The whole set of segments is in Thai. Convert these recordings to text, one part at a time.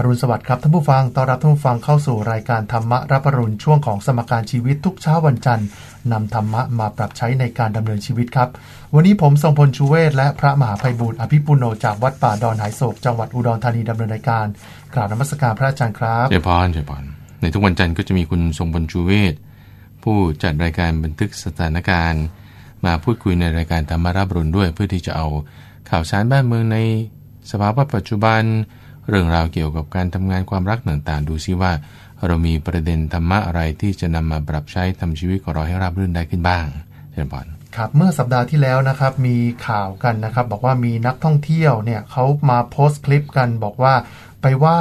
อรุณสวัสดิ์ครับท่านผู้ฟัง ต้อนรับท่านผู้ฟังเข้าสู่รายการธรรมะรับปรุณช่วงของสมการชีวิตทุกเช้าวันจันทร์นำธรรมะมาปรับใช้ในการดำเนินชีวิตครับ วันนี้ผมทรงพลชูเวศและพระมหาภัยบูร์อภิปุโนจากวัดป่าดอนหายโศกจังหวัดอุดรธานีดำเนินรายการ กราบนมัสการพระอาจารย์ครับเจริญพรเจริญพรในทุกวันจันทร์ก็จะมีคุณทรงบรรจูเวศผู้จัดรายการบันทึกสถานการณ์ มาพูดคุยในรายการธรรมาราบรุนด้วย เพื่อที่จะเอาข่าวสารบ้านเมืองในสภาวะปัจจุบัน เรื่องราวเกี่ยวกับการทำงานความรักต่างๆ ดูซิว่า เรามีประเด็นธรรมะอะไรที่จะนำมาปรับใช้ทำชีวิตของเราให้ราบรื่นได้ขึ้นบ้างเจริญพรครับเมื่อสัปดาห์ที่แล้วนะครับมีข่าวกันนะครับ บอกว่ามีนักท่องเที่ยวเนี่ยเขามาโพสต์คลิปกันบอกว่าไปไหว้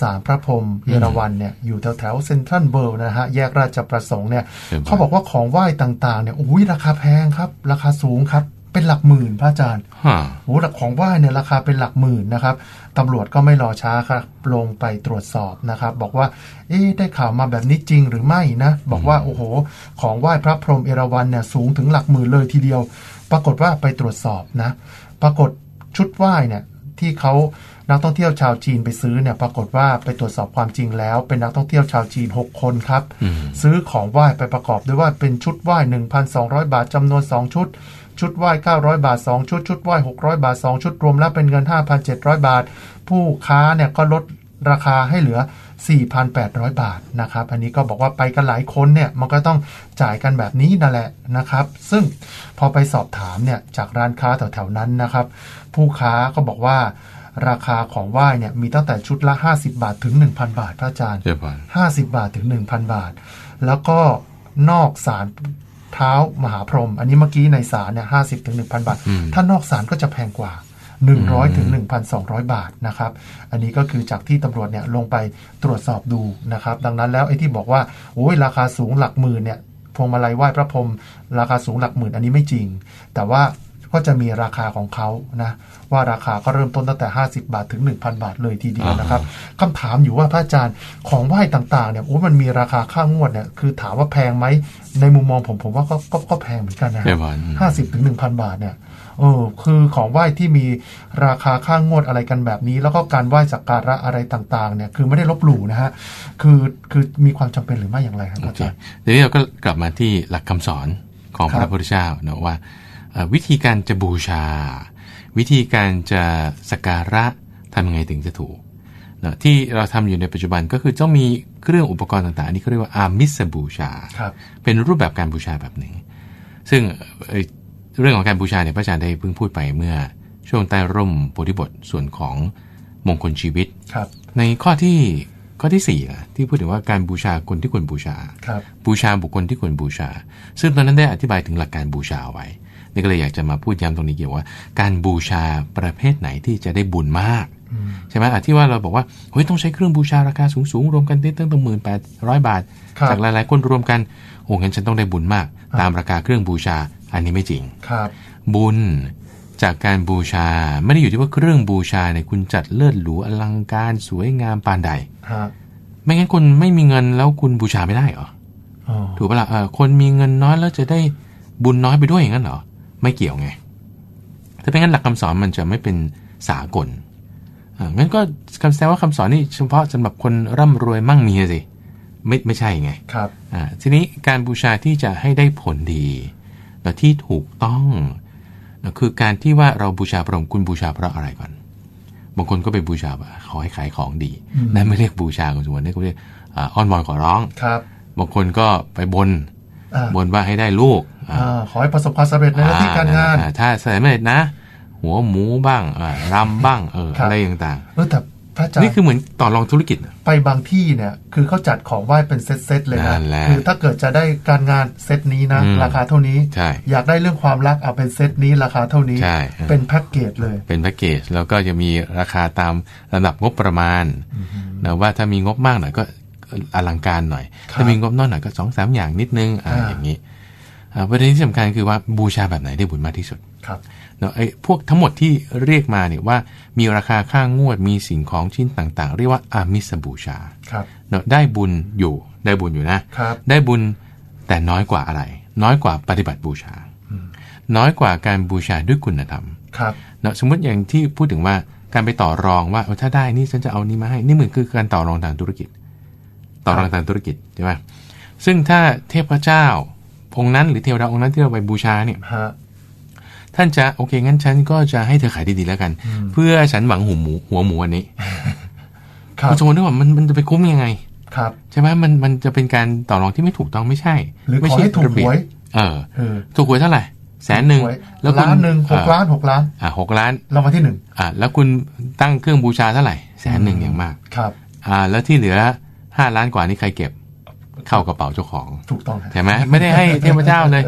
สารพระพรหมเยอรวันเนี่ยอยู่แถวแถวเซ็นทรัลเวิลด์นะฮะแยกราชประสงค์เนี่ยเขาบอกว่าของไหว้ต่างๆเนี่ยอุ้ยราคาแพงครับ ราคาสูงครับ เป็นหลักหมื่นพระอาจารย์ฮะโอ้หลักของไหว้เนี่ยราคาเป็นหลักหมื่นนะครับตำรวจก็ไม่รอช้าครับลงไปตรวจสอบนะครับ บอกว่า เอ๊ะได้ข่าวมาแบบนี้จริงหรือไม่นะ บอกว่าโอ้โห ของไหว้พระพรหมเอราวัณเนี่ยสูงถึงหลักหมื่นเลยทีเดียว ปรากฏว่าไปตรวจสอบนะ ปรากฏชุดไหว้เนี่ยที่เขานักท่องเที่ยวชาวจีนไปซื้อเนี่ยปรากฏว่าไปตรวจสอบความจริงแล้ว เป็นนักท่องเที่ยวชาวจีน 6 คนครับอืมซื้อของไหว้ไปประกอบด้วยว่าเป็นชุดไหว้ 1,200 บาทจำนวน 2 ชุด ชุดไหว้900 บาท 2 ชุด ชุดไหว้600 บาท 2 ชุดรวมแล้วเป็นเงิน 5,700 บาท ผู้ค้าเนี่ยก็ลดราคาให้เหลือ 4,800 บาทนะครับ อันนี้ก็บอกว่าไปกันหลายคนเนี่ยมันก็ต้องจ่ายกันแบบนี้นั่นแหละนะครับ ซึ่งพอไปสอบถามเนี่ยจากร้านค้าแถวๆนั้นนะครับ ผู้ค้าก็บอกว่าราคาของไหว้เนี่ยมีตั้งแต่ชุดละ 50 บาทถึง 1,000 บาทพระอาจารย์เจริญพร50 บาทถึง 1,000 บาท แล้วก็นอกศาล เท้ามหาพรหมอันนี้เมื่อกี้ในศาลเนี่ย50ถึง1,000บาทอืมถ้านอกศาลก็จะแพงกว่า 100ถึง1,200 บาทนะครับ อันนี้ก็คือจากที่ตำรวจเนี่ยลงไปตรวจสอบดูนะครับ ดังนั้นแล้วไอ้ที่บอกว่าโอ้ยราคาสูงหลักหมื่นเนี่ยพวงมาลัยไหว้พระพรหมราคาสูงหลักหมื่นอันนี้ไม่จริง แต่ว่า ก็จะมีราคาของเขานะว่าราคาก็เริ่มต้นตั้งแต่ 50 บาทถึง 1,000 บาทเลยทีเดียวนะครับคำถามอยู่ว่าพระอาจารย์ของไหว้ต่างๆเนี่ยโอ้มันมีราคาค่างวดเนี่ยคือถามว่าแพงไหมในมุมมองผมผมว่าก็ก็ก็แพงเหมือนกันนะเจริญพรห้าสิบถึงหนึ่งพันบาทเนี่ยเออคือของไหว้ที่มีราคาค่างวดอะไรกันแบบนี้ แล้วก็การไหว้สักการะอะไรต่างๆ เนี่ย คือไม่ได้ลบหลู่นะฮะคือคือมีความจำเป็นหรือไม่อย่างไรครับโออาเคจารย์ทีนี้เราก็กลับมาที่หลักคำสอนของครัพบระพุทธเจ้าเนอะว่าเอ่อ วิธีการจะบูชา วิธีการจะสักการะทำยังไงถึงจะถูกเนอะที่เราทำอยู่ในปัจจุบันก็คือต้องมีเครื่องอุปกรณ์ต่างๆ อันนี้เขาเรียกว่าอามิสบูชาครับเป็นรูปแบบการบูชาแบบหนึ่ง ซึ่งเอ่อเรื่องของการบูชาเนี่ยพระอาจารย์ได้เพิ่งพูดไปเมื่อช่วงใต้ร่มโพธิบทส่วนของมงคลชีวิตครับในข้อที่ข้อที่สี่อะที่พูดถึงว่าการบูชาคนที่ควรบูชาครับบูชาบุคคลที่ควรบูชา ซึ่งตอนนั้นได้อธิบายถึงหลักการบูชาไว้ นี่ก็เลยอยากจะมาพูดย้ำตรงนี้เกี่ยวว่า การบูชาประเภทไหนที่จะได้บุญมากอืมใช่ไหมอะที่ว่าเราบอกว่าเฮ้ยต้องใช้เครื่องบูชาราคาสูงๆรวมกันได้ตั้งตั้งหมื่นแปดร้อยบาทครับจากหลายๆคนรวมกันโอ้งั้นฉันต้องได้บุญมาก ตามราคาเครื่องบูชาอันนี้ไม่จริงครับ บุญจากการบูชาไม่ได้อยู่ที่ว่าเครื่องบูชาเนี่ยคุณจัดเลิศหรูอลังการสวยงามปานใดฮะไม่งั้นคุณไม่มีเงินแล้วคุณบูชาไม่ได้เหรออ๋อถูกปะละ่ะเออคนมีเงินน้อยแล้วจะได้บุญน้อยไปด้วยอย่างนั้นเหรอ ไม่เกี่ยวไง ถ้าเป็นงั้นหลักคำสอนมันจะไม่เป็นสากลอ่างั้นก็คำแสดงว่าคำสอนนี่เฉพาะสำหรับคนร่ำรวยมั่งมีอะสิไม่ไม่ใช่ไงครับอ่าทีนี้การบูชาที่จะให้ได้ผลดีและที่ถูกต้องนะคือการที่ว่าเราบูชาพระองค์คุณบูชาเพราะอะไรก่อนบางคนก็ไปบูชาว่าขอให้ขายของดีอืมนั่นไม่เรียกบูชาคุณสมบัตินี่เขาเรียกอ่าอ้อนวอนขอร้องครับบางคนก็ไปบนอ่าบนว่าให้ได้ลูกอ่าอ่า ขอให้ประสบความสำเร็จในหน้าที่การงานอ่ถ้าสำเร็จนะ หัวหมูบ้างอ่ารำบ้างเออครับอะไรต่างเออแต่พระอาๆจารนี่ย์คือเหมือนต่อรองธุรกิจน่ะไปบางที่เนี่ย คือเขาจัดของไหว้เป็นเซตๆเลยนั่นะนแหละคือถ้าเกิดจะได้การงานเซตนี้นะอืมราคาเท่านี้ใช่อยากได้เรื่องความรักเอาเป็นเซตนี้ราคาเท่านี้ใช่เป็นแพ็กเกจเลย เป็นแพ็กเกจแล้วก็จะมีราคาตามระดับงบประมาณนะว่าถ้ามีงบมากหน่อยก็อลังการหน่อยครับถ้ามีงบน้อยหน่อยก็สองสามอย่างนิดนึงอ่าอ่าอย่างนี้อ่า ประเด็นที่สำคัญคือว่าบูชาแบบไหนได้บุญมากที่สุดครับเนาะไอ้พวกทั้งหมดที่เรียกมาเนี่ยว่ามีราคาค่างวดมีสิ่งของชิ้นต่าง ๆ เรียกว่าอามิสบูชาครับเนาะได้บุญอยู่ได้บุญอยู่นะครับได้บุญแต่น้อยกว่าอะไร น้อยกว่าปฏิบัติบูชา น้อยกว่าการบูชาด้วยคุณธรรมครับเนาะสมมติอย่างที่พูดถึงว่าการไปต่อรองว่าเออถ้าได้นี่ฉันจะเอานี้มาให้นี่เหมือนคือการต่อรองทางธุรกิจ ต่อรองทางธุรกิจใช่ไหมซึ่งถ้าเทพเจ้า องค์นั้นหรือเทวดาองค์นั้นที่เราไปบูชาเนี่ยฮะท่านจะโอเคงั้นฉันก็จะให้เธอขายดีๆแล้วกันอืมเพื่อฉันหวังหูหมูหัวหมูอันนี้ครับคุณสมมติว่ามันมันจะไปคุ้มยังไง ครับใช่ไหมมันมันจะเป็นการต่อรองที่ไม่ถูกต้องไม่ใช่ หรือไม่ขอใช่ให้ถูกระเบีหบวยเออเออ ถูกหวยเท่าไหร่แสนหนึ่งหวยแล้วคุณล้านหนึ่งหกเอ่อล้านหกล้าน อ่าหกล้านรางวัลที่หนึ่งอ่าแล้วคุณตั้งเครื่องบูชาเท่าไหร่แสนหนึ่งอย่างมาก ครับ อ่า แล้วที่เหลือห้าล้านกว่านี่ใครเก็บ เข้ากระเป๋าเจ้าของถูกต้องครับใช่ไหมไม่ได้ให้เทพเจ้าเลย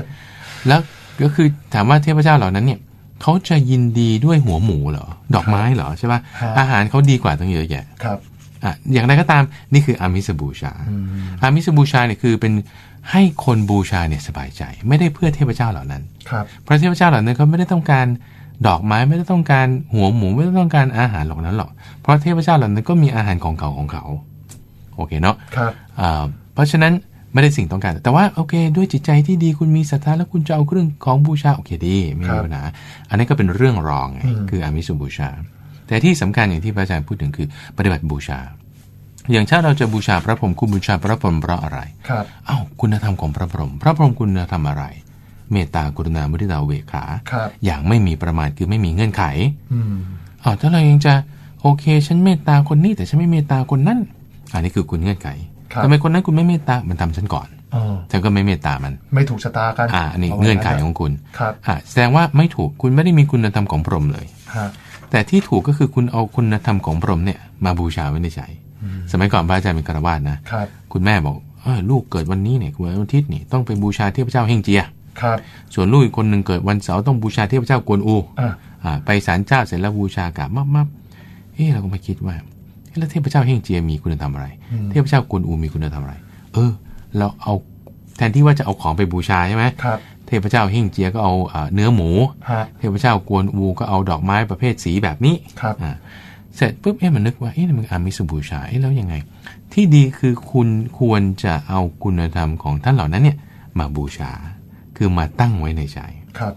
แล้วก็คือถามว่าเทพเจ้าเหล่านั้นเนี่ยเขาจะยินดีด้วยหัวหมูเหรอ ดอกไม้เหรอใช่ปะฮะอาหารเขาดีกว่าตั้งเยอะแยะครับอะอย่างไรก็ตามนี่คืออามิสบูชาอืมอามิสบูชาเนี่ยคือเป็นให้คนบูชาเนี่ยสบายใจ ไม่ได้เพื่อเทพเจ้าเหล่านั้นครับเพราะเทพเจ้าเหล่านั้นเขาไม่ได้ต้องการดอกไม้ไม่ได้ต้องการหัวหมูไม่ได้ต้องการอาหารเหล่านั้นหรอกเพราะเทพเจ้าเหล่านั้นก็มีอาหารของเขาของเขา โอเคเนาะครับอ่า เพราะฉะนั้นไม่ได้สิ่งต้องการ แต่ว่าโอเค ด้วยจิตใจที่ดีคุณมีศรัทธาแล้วคุณจะเอาเครื่องของบูชาโอเคดีไม่ครัมีบปัญหาอันนี้นก็เป็นเรื่องรองไงอืมคืออามิสุบูชา แต่ที่สำคัญอย่างที่พระอาจารย์พูดถึงคือปฏิบัติบูชา อย่างถ้าเราจะบูชาพระพรหมคุณบูชาพระพรหมเพราะอะไรครับอ้าวคุณธรรมของพระพรหมพระพรหมคุณธรรมอะไร เมตตากรุณามุทิตาเวขาครับอย่างไม่มีประมาทคือไม่มีเงื่อนไขอืมอ้าวถ้าเรายังจะโอเค ฉันเมตตาคนนี้แต่ฉันไม่เมตตาคนนั้นอันนี้คือคุณเงื่อนไขครับ ทำไมคนนั้นคุณไม่เมตตา มันทำฉันก่อนอ๋อฉันก็ไม่เมตตามัน ไม่ถูกชะตากันอ่าอันนี้าว้เงื่อนไขของคุณครับอ่าแสดงว่าไม่ถูกคุณไม่ได้มีคุณธรรมของพรหมเลยฮะแต่ที่ถูกก็คือคุณเอาคุณธรรมของพรหมเนี่ยมาบูชาไว้ในใจ สมัยก่อนพระอาจารย์เป็นคารวาสนะครับคุณแม่บอกเออลูกเกิดวันนี้เนี่ยวันอาทิตย์นี่ต้องไปบูชาเทพเจ้าเฮงเจียครับส่วนลูกอีกคนหนึ่งเกิดวันเสาร์ต้องบูชาเทพเจ้ากวนอูอ่าอ่าไปศาลเจ้าเสร็จแล้วบูชากราบมับมับเฮ้เราก็มาคิดว่าเอ๊ะ แล้วเทพเจ้าเฮงเจียมีคุณธรรมอะไร เทพเจ้ากวนอูมีคุณธรรมอะไร เออ เราเอาแทนที่ว่าจะเอาของไปบูชาใช่ไหมครับเทพเจ้าเฮงเจียก็เอาอ่าเนื้อหมูฮะเทพเจ้ากวนอูก็เอาดอกไม้ประเภทสีแบบนี้ครับอ่าเสร็จปุ๊บเอ๊ะมันนึกว่าเอ๊ะนี่มันอามิสบูชาเอ๊ะแล้วยังไง ที่ดีคือคุณควรจะเอาคุณธรรมของท่านเหล่านั้นเนี่ย มาบูชาคือมาตั้งไว้ในใจครับ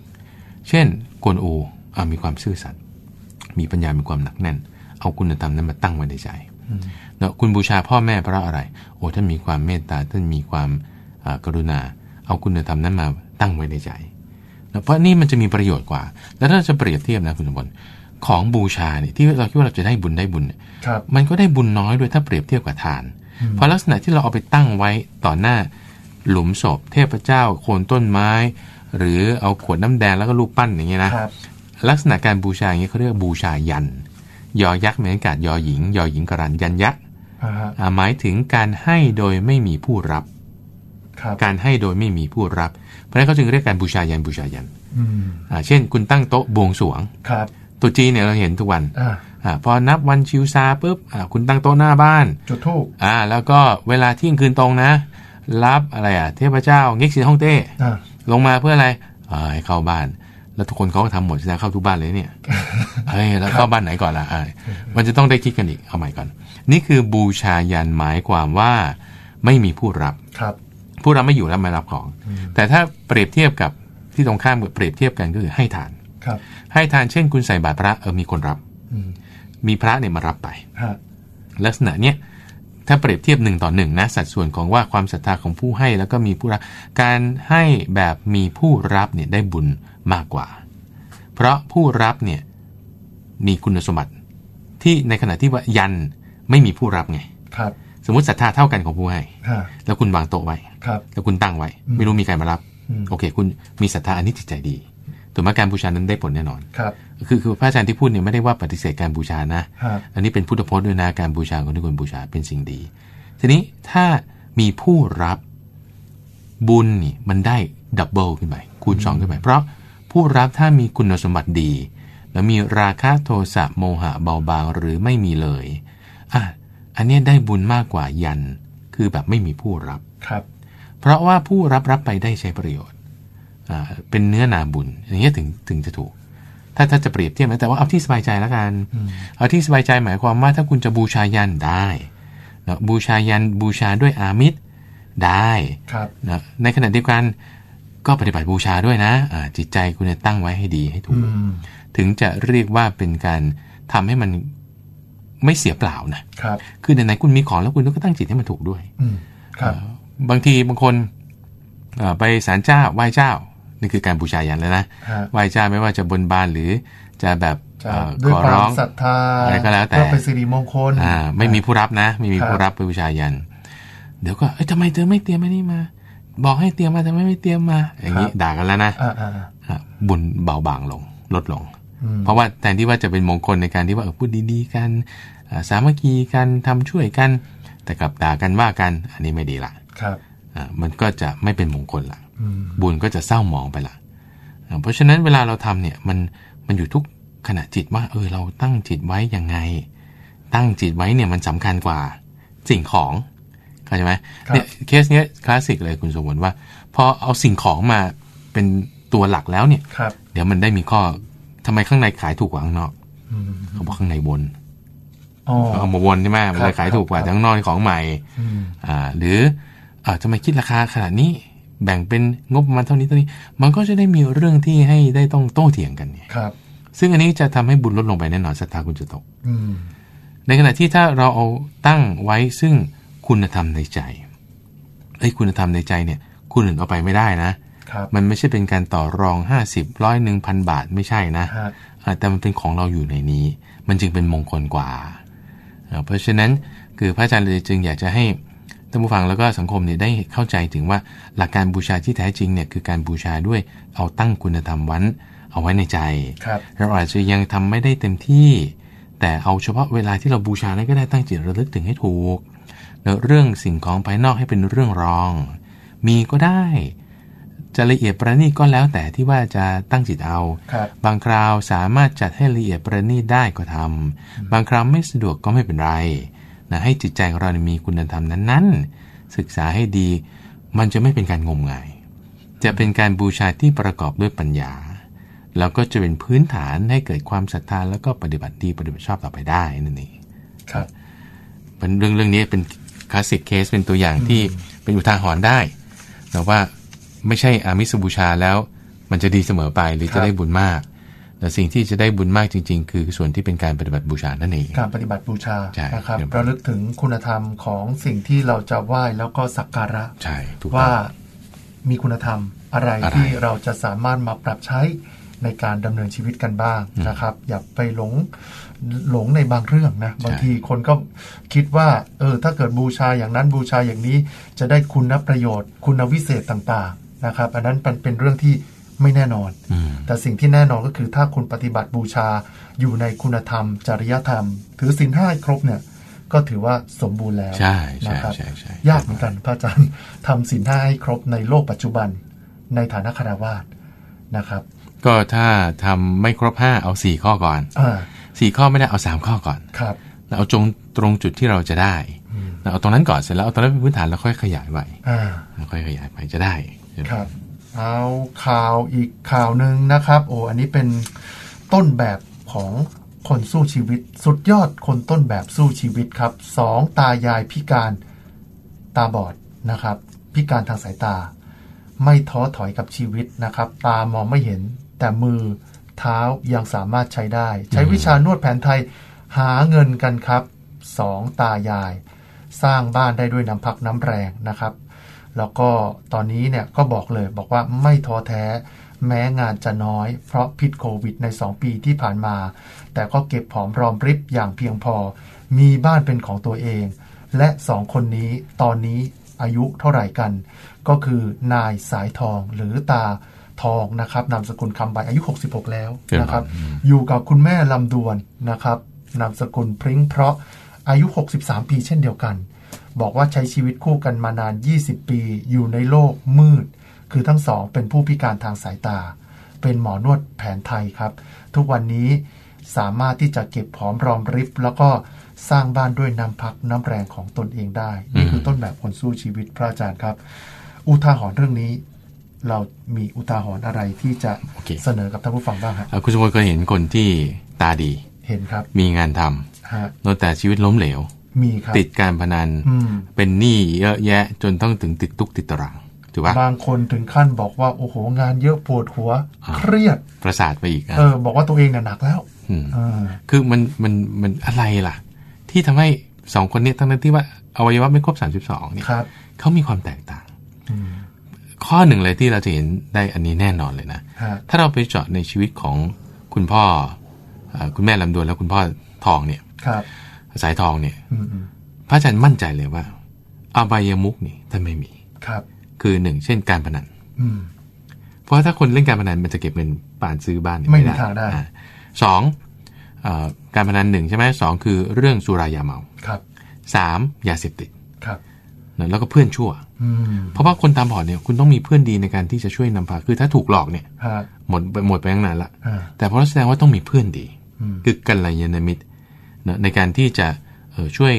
เช่นกวนอูอะมีความซื่อสัตย์มีปัญญา มีความหนักแน่น เอาคุณธรรมนั้นมาตั้งไว้ในใจเนาะคุณบูชาพ่อแม่เพราะอะไร โอ้ท่านมีความเมตตาท่านมีความอ่ากรุณา เอาคุณธรรมนั้นมาตั้งไว้ในใจเนาะเพราะนี่มันจะมีประโยชน์กว่า แล้วถ้าจะเปรียบเทียบนะคุณสมบัติของบูชาเนี่ยที่เราคิดว่าเราจะได้บุญได้บุญเนี่ยครับมันก็ได้บุญน้อยด้วยถ้าเปรียบเทียบกับทาน เพราะลักษณะที่เราเอาไปตั้งไว้ต่อหน้าหลุมศพ เทพเจ้า โคนต้นไม้ หรือเอาขวดน้ำแดงแล้วก็รูปปั้นอย่างเงี้ยนะครับลักษณะการบูชาอย่างเงี้ยเขาเรียกว่าบูชายัน ยอยักษ์เหมือนกับยอหญิง ยอหญิงกรันยันยักษ์อ่าฮะอ่าหมายถึงการให้โดยไม่มีผู้รับครับการให้โดยไม่มีผู้รับ เพราะฉะนั้นเขาจึงเรียกการบูชายันบูชายันอืมอ่าเช่น คุณตั้งโต๊ะบวงสรวงครับตัวจีนเนี่ยเราเห็นทุกวันอ่าอ่าพอนับวันชิวซาปุ๊บอ่าคุณตั้งโต๊ะหน้าบ้าน จุดทูบอ่า แล้วก็เวลาเที่ยงคืนตรงนะ รับอะไรอะ เทพเจ้าเง็กซินฮ่องเต้อ่าลงมาเพื่ออะไรอ่าให้เข้าบ้าน แล้วทุกคนเขาก็ทำหมดจะเข้าทุกบ้านเลยเนี่ยเฮ้ยแล้วเข้าบ้านไหนก่อนล่ะอ่ามันจะต้องได้คิดกันอีกเอาใหม่ก่อน นี่คือบูชายันหมายความว่าไม่มีผู้รับครับ ผู้รับไม่อยู่แล้วไม่รับของ แต่ถ้าเปรียบเทียบกับที่ตรงข้ามกับเปรียบเทียบกันก็คือให้ทานครับ ให้ทานเช่น คุณใส่บาตรพระเออมีคนรับอืมมีพระเนี่ยมารับไปฮะลักษณะเนี้ยถ้าเปรียบเทียบหนึ่งต่อหนึ่งนะสัดส่วนของว่าความศรัทธาของผู้ให้แล้วก็มีผู้รับ การให้แบบมีผู้รับเนี่ยได้บุญ มากกว่า เพราะผู้รับเนี่ยมีคุณสมบัติที่ในขณะที่ว่ายันไม่มีผู้รับไงครับสมมติศรัทธาเท่ากันของผู้ให้ฮะแล้วคุณวางโต๊ะไว้ครับแล้วคุณตั้งไว้ ไม่รู้มีใครมารับอืมโอเค คุณมีศรัทธาอันนี้จิตใจดีถูกไหมการบูชานั้นได้ผลแน่นอน ครับ คือคือพระอาจารย์ที่พูดเนี่ยไม่ได้ว่าปฏิเสธการบูชานะฮะอันนี้เป็นพุทธพจน์ด้วยนะการบูชาคนที่ควรบูชาเป็นสิ่งดี ทีนี้ถ้ามีผู้รับบุญนี่มันได้ดับเบิลขึ้นไปคูณสองขึ้นไปเพราะ ผู้รับถ้ามีคุณสมบัติดี แล้วมีราคะโทสะโมหะเบาบางหรือไม่มีเลยอะอันเนี้ยได้บุญมากกว่ายัน คือแบบไม่มีผู้รับครับ เพราะว่าผู้รับรับไปได้ใช้ประโยชน์อ่าเป็นเนื้อนาบุญอย่างเงี้ยถึงถึงจะถูก ถ้าถ้าจะเปรียบเทียบนะแต่ว่าเอาที่สบายใจแล้วกัน เอาที่สบายใจหมายความว่าถ้าคุณจะบูชายันได้นะบูชายันบูชาด้วยอามิตรได้ครับนะในขณะเดียวกัน ก็ปฏิบัติบูชาด้วยนะอ่าจิตใจคุณเนี่ยตั้งไว้ให้ดีให้ถูอืกมถึงจะเรียกว่าเป็นการทำให้มันไม่เสียเปล่านะครับ คือไหนๆคุณมีของแล้วคุณก็ตั้งจิตให้มันถูกด้วยอืมครับเอ่อบางทีบางคนเอ่อไปศาลเจ้าไหว้เจ้า นี่คือการบูชายันแล้วนะฮะไหว้เจ้าไม่ว่าจะบนบานหรือจะแบบจะเอ่อด้วยขอควาร้อมงศรัทธาอะไรก็แล้วแต่เพื่อเป็นสิริมงคลอ่าไม่มีผู้รับนะ ไม่มีครับผู้รับไปบูชายัน เดี๋ยวก็เอ้ยทำไมเธอไม่เตรียมอันนี้มา บอกให้เตรียมมาทำไมไม่เตรียมมา อย่างนี้ด่ากันแล้วนะอ่าอ่าอ่าอะบุญเบาบางลง ลดลงอืมเพราะว่าแทนที่ว่าจะเป็นมงคลในการที่ว่าเออพูดดีๆกันอ่าสามัคคีกันทำช่วยกัน แต่กลับด่ากันว่ากัน อันนี้ไม่ดีละครับอ่ามันก็จะไม่เป็นมงคลละอืมบุญก็จะเศร้าหมองไปละอ่าเพราะฉะนั้นเวลาเราทำเนี่ยมันมันอยู่ทุกขณะจิตว่า เออเราตั้งจิตไว้ยังไง ตั้งจิตไว้เนี่ยมันสำคัญกว่า สิ่งของ เข้าใจไหมครับเนี่ยเคสเนี้ยคลาสสิกเลยคุณสมบัติว่า พอเอาสิ่งของมาเป็นตัวหลักแล้วเนี่ยครับเดี๋ยวมันได้มีข้อทำไมข้างในขายถูกกว่าข้างนอกอืมเขาบอกข้างในวนอ๋อเอามาวนใช่ไหมมันเลยขายถูกกว่าครับแต่ข้างนอกนี่ของใหม่อืมอ่า หรืออ่าทำไมคิดราคาขนาดนี้แบ่งเป็นงบประมาณเท่านี้เท่านี้ มันก็จะได้มีเรื่องที่ให้ได้ต้องโต้เถียงกันเนี่ยครับ ซึ่งอันนี้จะทำให้บุญลดลงไปแน่นอนศรัทธาคุณจะตกอืมในขณะที่ถ้าเราเอาตั้งไว้ซึ่ง คุณธรรมในใจไอ้ยคุณธรรมในใจเนี่ยคุณอื่นเอาไปไม่ได้นะครับมันไม่ใช่เป็นการต่อรอง50ร้อยหนึ่งพันบาทไม่ใช่นะฮะอ่าแต่มันเป็นของเราอยู่ในนี้ มันจึงเป็นมงคลกว่าอ่า เพราะฉะนั้นคือพระอาจารย์เลยจึงอยากจะให้ท่านผู้ฟังแล้วก็สังคมเนี่ยได้เข้าใจถึงว่าหลักการบูชาที่แท้จริงเนี่ยคือการบูชาด้วยเอาตั้งคุณธรรมวันเอาไว้ในใจครับเราอาจจะยังทำไม่ได้เต็มที่ แต่เอาเฉพาะเวลาที่เราบูชานั้นก็ได้ตั้งจิตระลึกถึงให้ถูก แล้วเรื่องสิ่งของภายนอกให้เป็นเรื่องรอง มีก็ได้จะละเอียดประณีตก็แล้วแต่ที่ว่าจะตั้งจิตเอาครับบางคราวสามารถจัดให้ละเอียดประณีตได้ก็ทำบางคราวไม่สะดวกก็ไม่เป็นไรนะให้จิตใจของเรามีคุณธรรมนั้นๆ ศึกษาให้ดี มันจะไม่เป็นการงมงาย จะเป็นการบูชาที่ประกอบด้วยปัญญา แล้วก็จะเป็นพื้นฐานให้เกิดความศรัทธาแล้วก็ปฏิบัติดีปฏิบัติชอบต่อไปได้นั่นเองครับเป็นเรื่องเรื่องนี้เป็น classic case เป็นตัวอย่างที่เป็นอุทาหรณ์ได้แต่ว่าไม่ใช่อามิสบูชาแล้ว มันจะดีเสมอไปหรือครัจะได้บุญมากแต่สิ่งที่จะได้บุญมากจริง ๆ คือส่วนที่เป็นการปฏิบัติบูชานั่นเอง การปฏิบัติบูชาใช่นะครับเดี๋ยวระลึกถึงคุณธรรมของสิ่งที่เราจะไหว้แล้วก็สักการะใช่ถูกว่าต้องมีคุณธรรมอะไรอะไรที่เราจะสามารถมาปรับใช้ในการดำเนินชีวิตกันบ้างอืมนะครับ อย่าไปหลง หลงในบางเรื่องนะใช่บางทีคนก็คิดว่า เออ ถ้าเกิดบูชาอย่างนั้นบูชาอย่างนี้จะได้คุณประโยชน์ คุณวิเศษต่างๆนะครับ อันนั้นเป็นเป็นเรื่องที่ไม่แน่นอนอืมแต่สิ่งที่แน่นอนก็คือถ้าคุณปฏิบัติบูชาอยู่ในคุณธรรม จริยธรรม ถือศีลห้าให้ครบเนี่ย ก็ถือว่าสมบูรณ์แล้วใช่ใช่นะครับใช่ใช่ยากเหมือนกันพระอาจารย์ทำศีลห้าให้ครบในโลกปัจจุบันในฐานะคารวาสนะครับ ก็ถ้าทำไม่ครบห้าเอาสี่ข้อก่อนอ่า สี่ข้อไม่ได้เอาสามข้อก่อนครับแล้วเอาจงตรงจุดที่เราจะได้อืมแล้วเอาตรงนั้นก่อนเสร็จแล้วเอาตรงนั้นเป็นพื้นฐานแล้วค่อยขยายไปอ่าแล้วค่อยขยายไปจะได้ใช่ไหมครับ เอาข่าวอีกข่าวหนึ่งนะครับ โอ้อันนี้เป็นต้นแบบของคนสู้ชีวิต สุดยอดคนต้นแบบสู้ชีวิตครับสองตายายพิการตาบอดนะครับ พิการทางสายตา ไม่ท้อถอยกับชีวิตนะครับ ตามองไม่เห็นแต่มือ เท้ายังสามารถใช้ได้ ใช้วิชานวดแผนไทยหาเงินกันครับสองตายาย สร้างบ้านได้ด้วยน้ำพักน้ำแรงนะครับ แล้วก็ตอนนี้เนี่ยก็บอกเลยบอกว่าไม่ท้อแท้แม้งานจะน้อย เพราะพิษโควิดใน 2 ปีที่ผ่านมา แต่ก็เก็บผอมรอมริบอย่างเพียงพอ มีบ้านเป็นของตัวเอง และสองคนนี้ตอนนี้อายุเท่าไหร่กัน ก็คือนายสายทองหรือตา ทองนะครับนามสกุลคำใบอายุ 66 แล้วนะครับ อยู่กับคุณแม่ลำดวนนะครับนามสกุลพริ้งเพราะอายุ 63 ปีเช่นเดียวกัน บอกว่าใช้ชีวิตคู่กันมานาน 20 ปี อยู่ในโลกมืด คือทั้งสองเป็นผู้พิการทางสายตา เป็นหมอนวดแผนไทยครับ ทุกวันนี้สามารถที่จะเก็บผอมรอมริบแล้วก็สร้างบ้านด้วยน้ำพักน้ำแรงของตนเองได้ นี่คือต้นแบบคนสู้ชีวิตพระอาจารย์ครับ อุทาหรณ์เรื่องนี้ เรามีอุทาหรณ์อะไรที่จะโอเคเสนอกับท่านผู้ฟังบ้างครับอะคุณสมบัติเคยเห็นคนที่ตาดีเห็นครับ มีงานทำฮะแต่ชีวิตล้มเหลว มีครับติดการพนันอืมเป็นหนี้เยอะแยะจนต้องถึงติดตุกติดตารางถูกปะบางคนถึงขั้นบอกว่า โอ้โห งานเยอะปวดหัวอ่าเครียดประสาทไปอีกอะเออบอกว่าตัวเองเนี่ยหนักแล้วอืมอ่าคือมันมันมันอะไรล่ะ ที่ทำให้สองคนเนี้ทั้งๆที่ว่าอวัยวะไม่ครบสามสิบสองเนี่ยครับเขามีความแตกต่างอืม ข้อหนึ่งเลยที่เราจะเห็นได้อันนี้แน่นอนเลยนะฮะถ้าเราไปเจาะในชีวิตของคุณพ่อเอ่อคุณแม่ลำดวนและคุณพ่อทองเนี่ยครับสายทองเนี่ยอืมอืมพระอาจารย์มั่นใจเลยว่าอบายมุกนี่ท่านไม่มีครับ คือหนึ่งเช่นการพนันอืมเพราะถ้าคนเล่นการพนันมันจะเก็บเงินป่านซื้อบ้านเนี่ยไม่มีทางได้อ่สองเอ่อการพนันหนึ่งใช่ไหมสองคือเรื่องสุรายาเมาครับสามยาเสพติดครับ นะแล้วก็เพื่อนชั่วอืมเพราะว่าคนตาบอดเนี่ยคุณต้องมีเพื่อนดีในการที่จะช่วยนำพาคือถ้าถูกหลอกเนี่ยฮะหมดไปหมดไปตั้งนานละอ่าแต่เพราะแสดงว่าต้องมีเพื่อนดีอืมคือกัลยาณมิตรนะในการที่จะเอ่อช่วย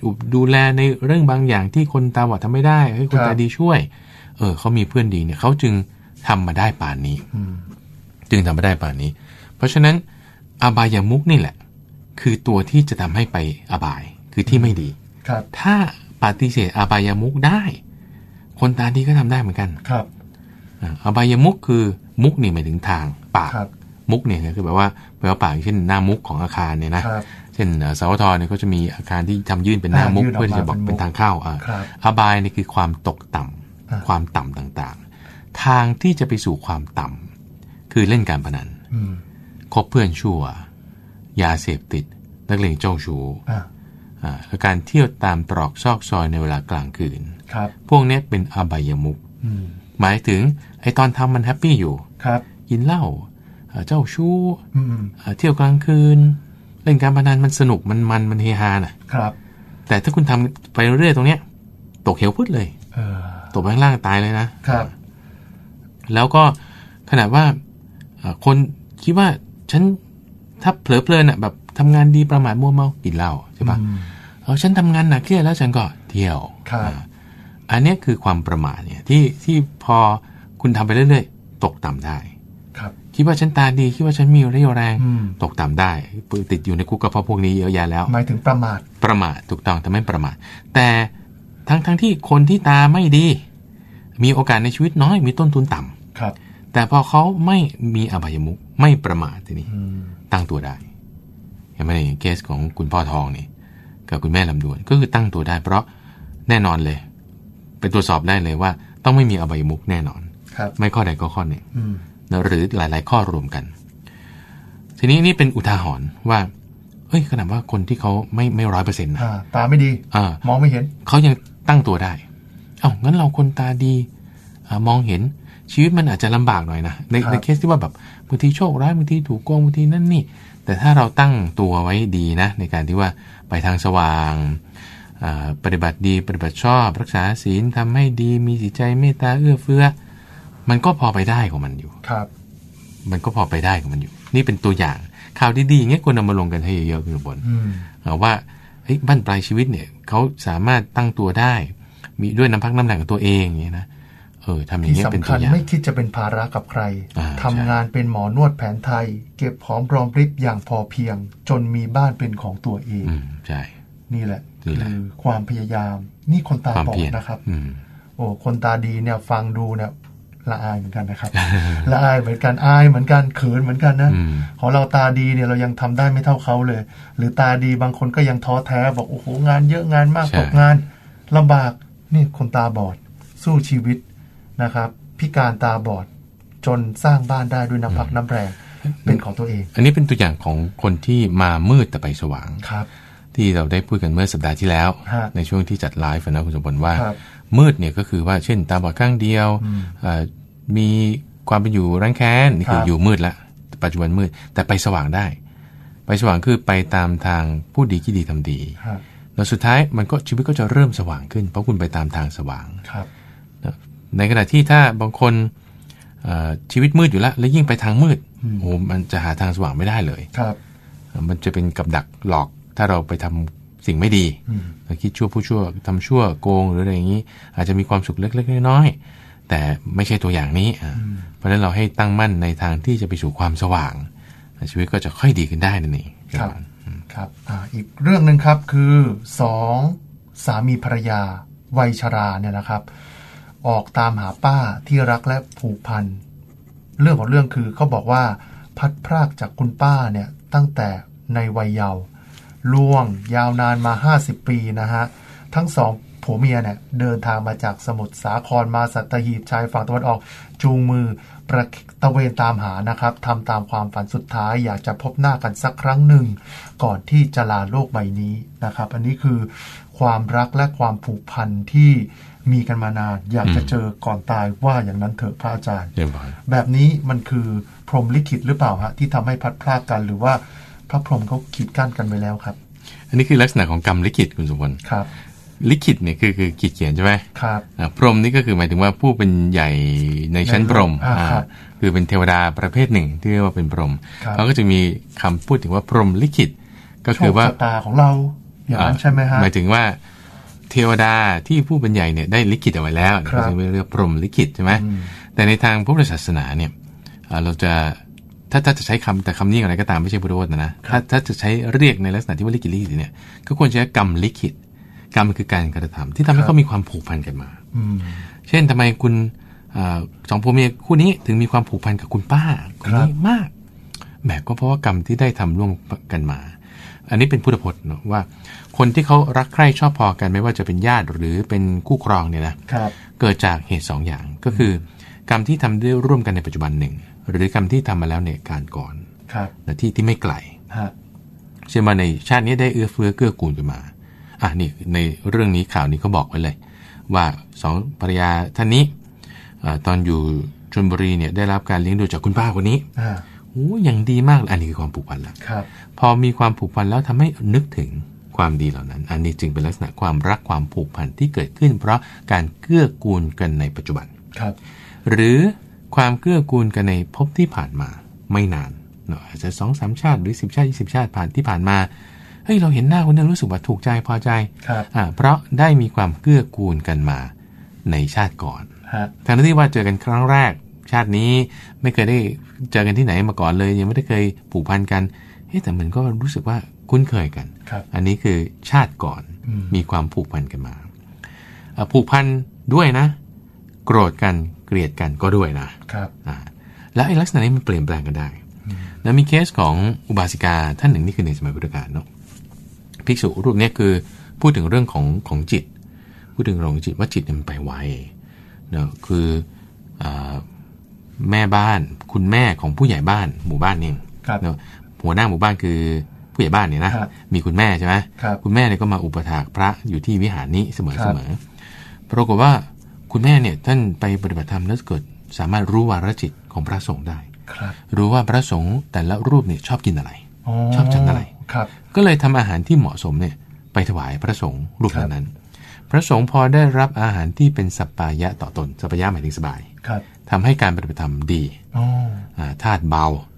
ดูดูแลในเรื่องบางอย่างที่คนตาบอดทำไม่ได้ให้คนตาดีช่วย เออเขามีเพื่อนดีเนี่ยเขาจึงทำมาได้ป่านนี้อืมจึงทำมาได้ป่านนี้ เพราะฉะนั้นอบายามุกนี่แหละ คือตัวที่จะทำให้ไปอบายคือที่ไม่ดีครับถ้า ปฏิเสธอบายามุกได้ คนตาดีก็ทำได้เหมือนกันครับอ่าอบายามุกคือมุกนี่หมายถึงทางปากครับมุกเนี่ยคือแบบว่าแปลว่าปากอย่างเช่นหน้ามุกของอาคารเนี่ยนะครับเช่นเอ่อสวทเนี่ยก็จะมีอาคารที่ทำยื่นเป็นหน้ามุกอ่ายื่นออกเพื่อที่จะบอกมาเป็นมุกเป็นทางเข้าอ่าครับอบายนี่คือความตกต่ำอ่าความต่ำต่างๆ ทางที่จะไปสู่ความต่ำคือเล่นการพนันอืมคบเพื่อนชั่ว ยาเสพติด นักเลงเจ้าชู้ อ่าอ่าและการเที่ยวตามตรอกซอกซอยในเวลากลางคืนครับ พวกเนี้ยเป็นอบายมุกอืมหมายถึงไอตอนทำมันแฮปปี้อยู่ครับกินเหล้าเอ่อเจ้าชู้อืมเอ่อเที่ยวกลางคืน เล่นการพนันมันสนุกมันมันมันเฮฮาน่ะ ครับ แต่ถ้าคุณทำไปเรื่อยๆตรงเนี้ย ตกเหวพุดเลยเออตกไปข้างล่างตายเลยนะครับ แล้วก็ขนาดว่าเอ่อคนคิดว่าฉันถ้าเผลอเพลินอะแบบ ทำงานดีประมาทมัวเมากินเหล้าใช่ปะอืมเออฉันทำงานหนักเครียดแล้วฉันก็เที่ยวครับอ่าอันเนี้ยคือความประมาทเนี่ยที่ที่พอคุณทำไปเรื่อยๆ ตกต่ำได้ ครับ คิดว่าฉันตาดีคิดว่าฉันมีเรี่ยวแรงอืมตกต่ำได้ติดอยู่ในคุกก็เพราะพวกนี้เยอะแยะแล้วหมายถึงประมาทประมาทถูกต้องแต่ไม่ประมาท แต่ทั้งทั้งที่คนที่ตาไม่ดี มีโอกาสในชีวิตน้อยมีต้นทุนต่ำครับ แต่พอเขาไม่มีอบายมุกไม่ประมาททีนี้อืมตั้งตัวได้ เห็นไหมในเคสของคุณพ่อทองนี่กับคุณแม่ลำดวนก็คือตั้งตัวได้ เพราะแน่นอนเลย ไปตรวจสอบได้เลยว่า ต้องไม่มีอบายมุกแน่นอนครับไม่ข้อใดก็ข้อหนึ่งอืมนะหรือหลาย ๆ ข้อรวมกัน ทีนี้นี่เป็นอุทาหรณ์ว่าเอ้ยขนาดว่าคนที่เขาไม่ไม่ร้อยเปอร์เซ็นต์นะอ่าตาไม่ดีอ่ามองไม่เห็นเขายังตั้งตัวได้ เอ้างั้นเราคนตาดีอามองเห็นชีวิตมันอาจจะลำบากหน่อยนะในครับในเคสที่ว่าแบบบางทีโชคร้ายบางทีถูกโกงบางทีนั่นนี่ แต่ถ้าเราตั้งตัวไว้ดีนะในการที่ว่าไปทางสว่างอ่าปฏิบัติดีปฏิบัติชอบ รักษาศีลทำให้ดีมีจิตใจเมตตาเอื้อเฟื้อ มันก็พอไปได้ของมันอยู่ครับ มันก็พอไปได้ของมันอยู่ นี่เป็นตัวอย่างข่าวดีๆอย่างเงี้ยควรนำมาลงกันให้เยอะๆคุณบนอืมเอาว่าเฮ้ยบ้านปลายชีวิตเนี่ยเขาสามารถตั้งตัวได้ มีด้วยน้ำพักน้ำแรงของตัวเองอย่างเงี้ยนะ เออทำอย่างที่เงี้ยเป็นสำตัคัวญอย่างไม่คิดจะเป็นภาระกับใครอ่าทำใช่งานเป็นหมอนวดแผนไทย เก็บหอมรอมริบอย่างพอเพียง จนมีบ้านเป็นของตัวเองอืมใช่นี่แหละนี่แหละคือความพยายาม นี่คนตาความบอเพียดรนะครับอืมโอ้คนตาดีเนี่ยฟังดูเนี่ยละอายเหมือนกันนะครับละอายเหมือนกันอายเหมือนกันเขินเหมือนกันนะอืมของเราตาดีเนี่ยเรายังทำได้ไม่เท่าเขาเลย หรือตาดีบางคนก็ยังท้อแท้บอกโอ้โหงานเยอะงานมากใช่ตกงานลำบากนี่คนตาบอด สู้ชีวิต นะครับ พิการตาบอดจนสร้างบ้านได้ด้วยน้ำพักน้ำแรงเป็นของตัวเอง อันนี้เป็นตัวอย่างของคนที่มามืดแต่ไปสว่างครับ ที่เราได้พูดกันเมื่อสัปดาห์ที่แล้วฮะในช่วงที่จัดไลฟ์นะคุณสมบัติว่าครับมืดเนี่ยก็คือว่าเช่นตาบอดข้างเดียวอืมเอ่อมีความเป็นอยู่ร้างแค้นนี่คือครับอยู่มืดละปัจจุบันมืดแต่ไปสว่างได้ ไปสว่างคือไปตามทางผู้ดีที่ดีทำดีครับแล้วสุดท้ายมันก็ชีวิตก็จะเริ่มสว่างขึ้น เพราะคุณไปตามทางสว่างครับนะ ในขณะที่ถ้าบางคนเอ่อชีวิตมืดอยู่แล้ว แล้วยิ่งไปทางมืดอืมโอ้โหมันจะหาทางสว่างไม่ได้เลยครับ มันจะเป็นกับดักหลอกถ้าเราไปทำสิ่งไม่ดีอืมเราคิดชั่วผู้ชั่วทำชั่วโกงหรืออะไรอย่างนี้ อาจจะมีความสุขเล็กๆน้อยๆแต่ไม่ใช่ตัวอย่างนี้อะอืมเพราะฉะนั้นเราให้ตั้งมั่นในทางที่จะไปสู่ความสว่าง ชีวิตก็จะค่อยดีขึ้นได้นั่นเองครับครับอ่าอีกเรื่องหนึ่งครับคือสองสามีภรรยาวัยชราเนี่ยนะครับ ออกตามหาป้าที่รักและผูกพัน เรื่องของเรื่องคือเขาบอกว่า พัดพรากจากคุณป้าเนี่ยตั้งแต่ในวัยเยาว์ล่วงยาวนานมา 50 ปีนะฮะ ทั้งสองผัวเมียเนี่ยเดินทางมาจากสมุทรสาครมาสัตหีบชายฝั่งตะวันออก จูงมือประตะเวนตามหานะครับทำตามความฝันสุดท้ายอยากจะพบหน้ากันสักครั้งหนึ่ง ก่อนที่จะลาโลกใบนี้นะครับ อันนี้คือความรักและความผูกพันที่ มีกันมานาน อยากจะเจอก่อนตายว่าอย่างนั้นเถอะพระอาจารย์เรียบร้อยแบบนี้มันคือพรหมลิขิตหรือเปล่าฮะที่ทำให้พลัดพรากกันหรือว่าพระพรหมเขาขีดกั้นกันไว้แล้วครับ อันนี้คือลักษณะของกรรมลิขิตคุณสมบัติครับ ลิขิตเนี่ยคือคือขีดเขียนใช่ไหมครับอ่าพรหมนี่ก็คือหมายถึงว่าผู้เป็นใหญ่ในชั้นพรหมอ่าอ่าครับคือเป็นเทวดาประเภทหนึ่งที่เรียกว่าเป็นพรหมครับเขาก็จะมีคำพูดถึงว่าพรหมลิขิต ก็โชคือคว่าชะตาของเราอย่างนั้นใช่ไหมฮะหมายถึงว่า เทวดาที่ผู้เป็นใหญ่เนี่ยได้ลิขิตเอาไว้แล้วครับก็จะเรียกว่าพรหมลิขิตใช่ไหมอืมแต่ในทางพุทธศาสนาเนี่ยอ่าเราจะถ้าถ้าจะใช้คำแต่คำนี้อะไรก็ตามไม่ใช่พุทธวจนะนะถ้าถ้าจะใช้เรียกในลักษณะที่ว่าลิขิตลิขิตเนี่ยก็ควรจะใช้กรรมลิขิตกรรมคือการกระทำที่ทำให้เขามีความผูกพันกันมาอืมเช่นทำไมคุณอาสองผัวเมียคู่นี้ถึงมีความผูกพันกับคุณป้าคนนี้มากแหมก็เพราะว่ากรรมที่ได้ทำร่วมกันมา อันนี้เป็นพุทธพจน์เนอะว่า คนที่เขารักใคร่ชอบพอกันไม่ว่าจะเป็นญาติหรือเป็นคู่ครองเนี่ยนะครับเกิดจากเหตุสองอย่างก็คือกรรมที่ทำได้ร่วมกันในปัจจุบันหนึ่ง หรือกรรมที่ทำมาแล้วในการก่อนครับนะที่ที่ไม่ไกลฮะเช่นมาในชาตินี้ได้เอื้อเฟื้อเกื้อกูลกันมาอะนี่ในเรื่องนี้ข่าวนี้เขาบอกไว้เลย ว่าสองภรรยาท่านนี้อาตอนอยู่ชลบุรีเนี่ยได้รับการเลี้ยงดูจากคุณป้าคนนี้อ่าโอ้อย่างดีมากเลยอันนี้คือความผูกพันละครับพอมีความผูกพันแล้วทำให้นึกถึง ความดีเหล่านั้น อันนี้จึงเป็นลักษณะความรักความผูกพันที่เกิดขึ้น เพราะการเกื้อกูลกันในปัจจุบันครับ หรือความเกื้อกูลกันในภพที่ผ่านมาไม่นานเนาะอาจจะสองสามชาติหรือสิบชาติยี่สิบชาติผ่านที่ผ่านมาเฮ้ยเราเห็นหน้าคนนึงรู้สึกว่าถูกใจพอใจครับอ่าเพราะได้มีความเกื้อกูลกันมาในชาติก่อนฮะทั้งที่ว่าเจอกันครั้งแรก ชาตินี้ไม่เคยได้เจอกันที่ไหนมาก่อนเลย ยังไม่ได้เคยผูกพันกันเฮ้ยแต่มันก็รู้สึกว่า คุ้นเคยกันครับอันนี้คือชาติก่อนอืมมีความผูกพันกันมาอะผูกพันด้วยนะ โกรธกันเกลียดกันก็ด้วยนะครับอ่าแล้วไอ้ลักษณะนี้มันเปลี่ยนแปลงกันได้แล้วมีเคสของอุบาสิกาท่านหนึ่งนี่คือในสมัยพุทธกาลเนาะภิกษุรูปเนี้ยคือพูดถึงเรื่องของของจิต พูดถึงเรื่องของจิตว่าจิตเนี่ยมันไปไวเนาะคืออาแม่บ้านคุณแม่ของผู้ใหญ่บ้านหมู่บ้านนี่ครับเนาะหัวหน้าหมู่บ้านคือ ผู้ใหญ่บ้านเนี่ยนะครับมีคุณแม่ใช่ไหมครับคุณแม่เนี่ยก็มาอุปถากพระอยู่ที่วิหารนี้เสมอครัเสบมอปรากฏว่าคุณแม่เนี่ยท่านไปปฏิบัติธรรมแล้วเกิด สามารถรู้วาระจิตของพระสงฆ์ได้ครับรู้ว่าพระสงฆ์แต่ละรูปเนี่ยชอบกินอะไรชอบฉันอะไรครับก็เลยทำอาหารที่เหมาะสมเนี่ยไปถวายพระสงฆ์รูปครับนั้น พระสงฆ์พอได้รับอาหารที่เป็นสัปปายะต่อตนสัปปายะหมายถึงสบายครับทำให้การปฏิบัติธรรมดีอ๋ออ่าธาตุเบาอ่า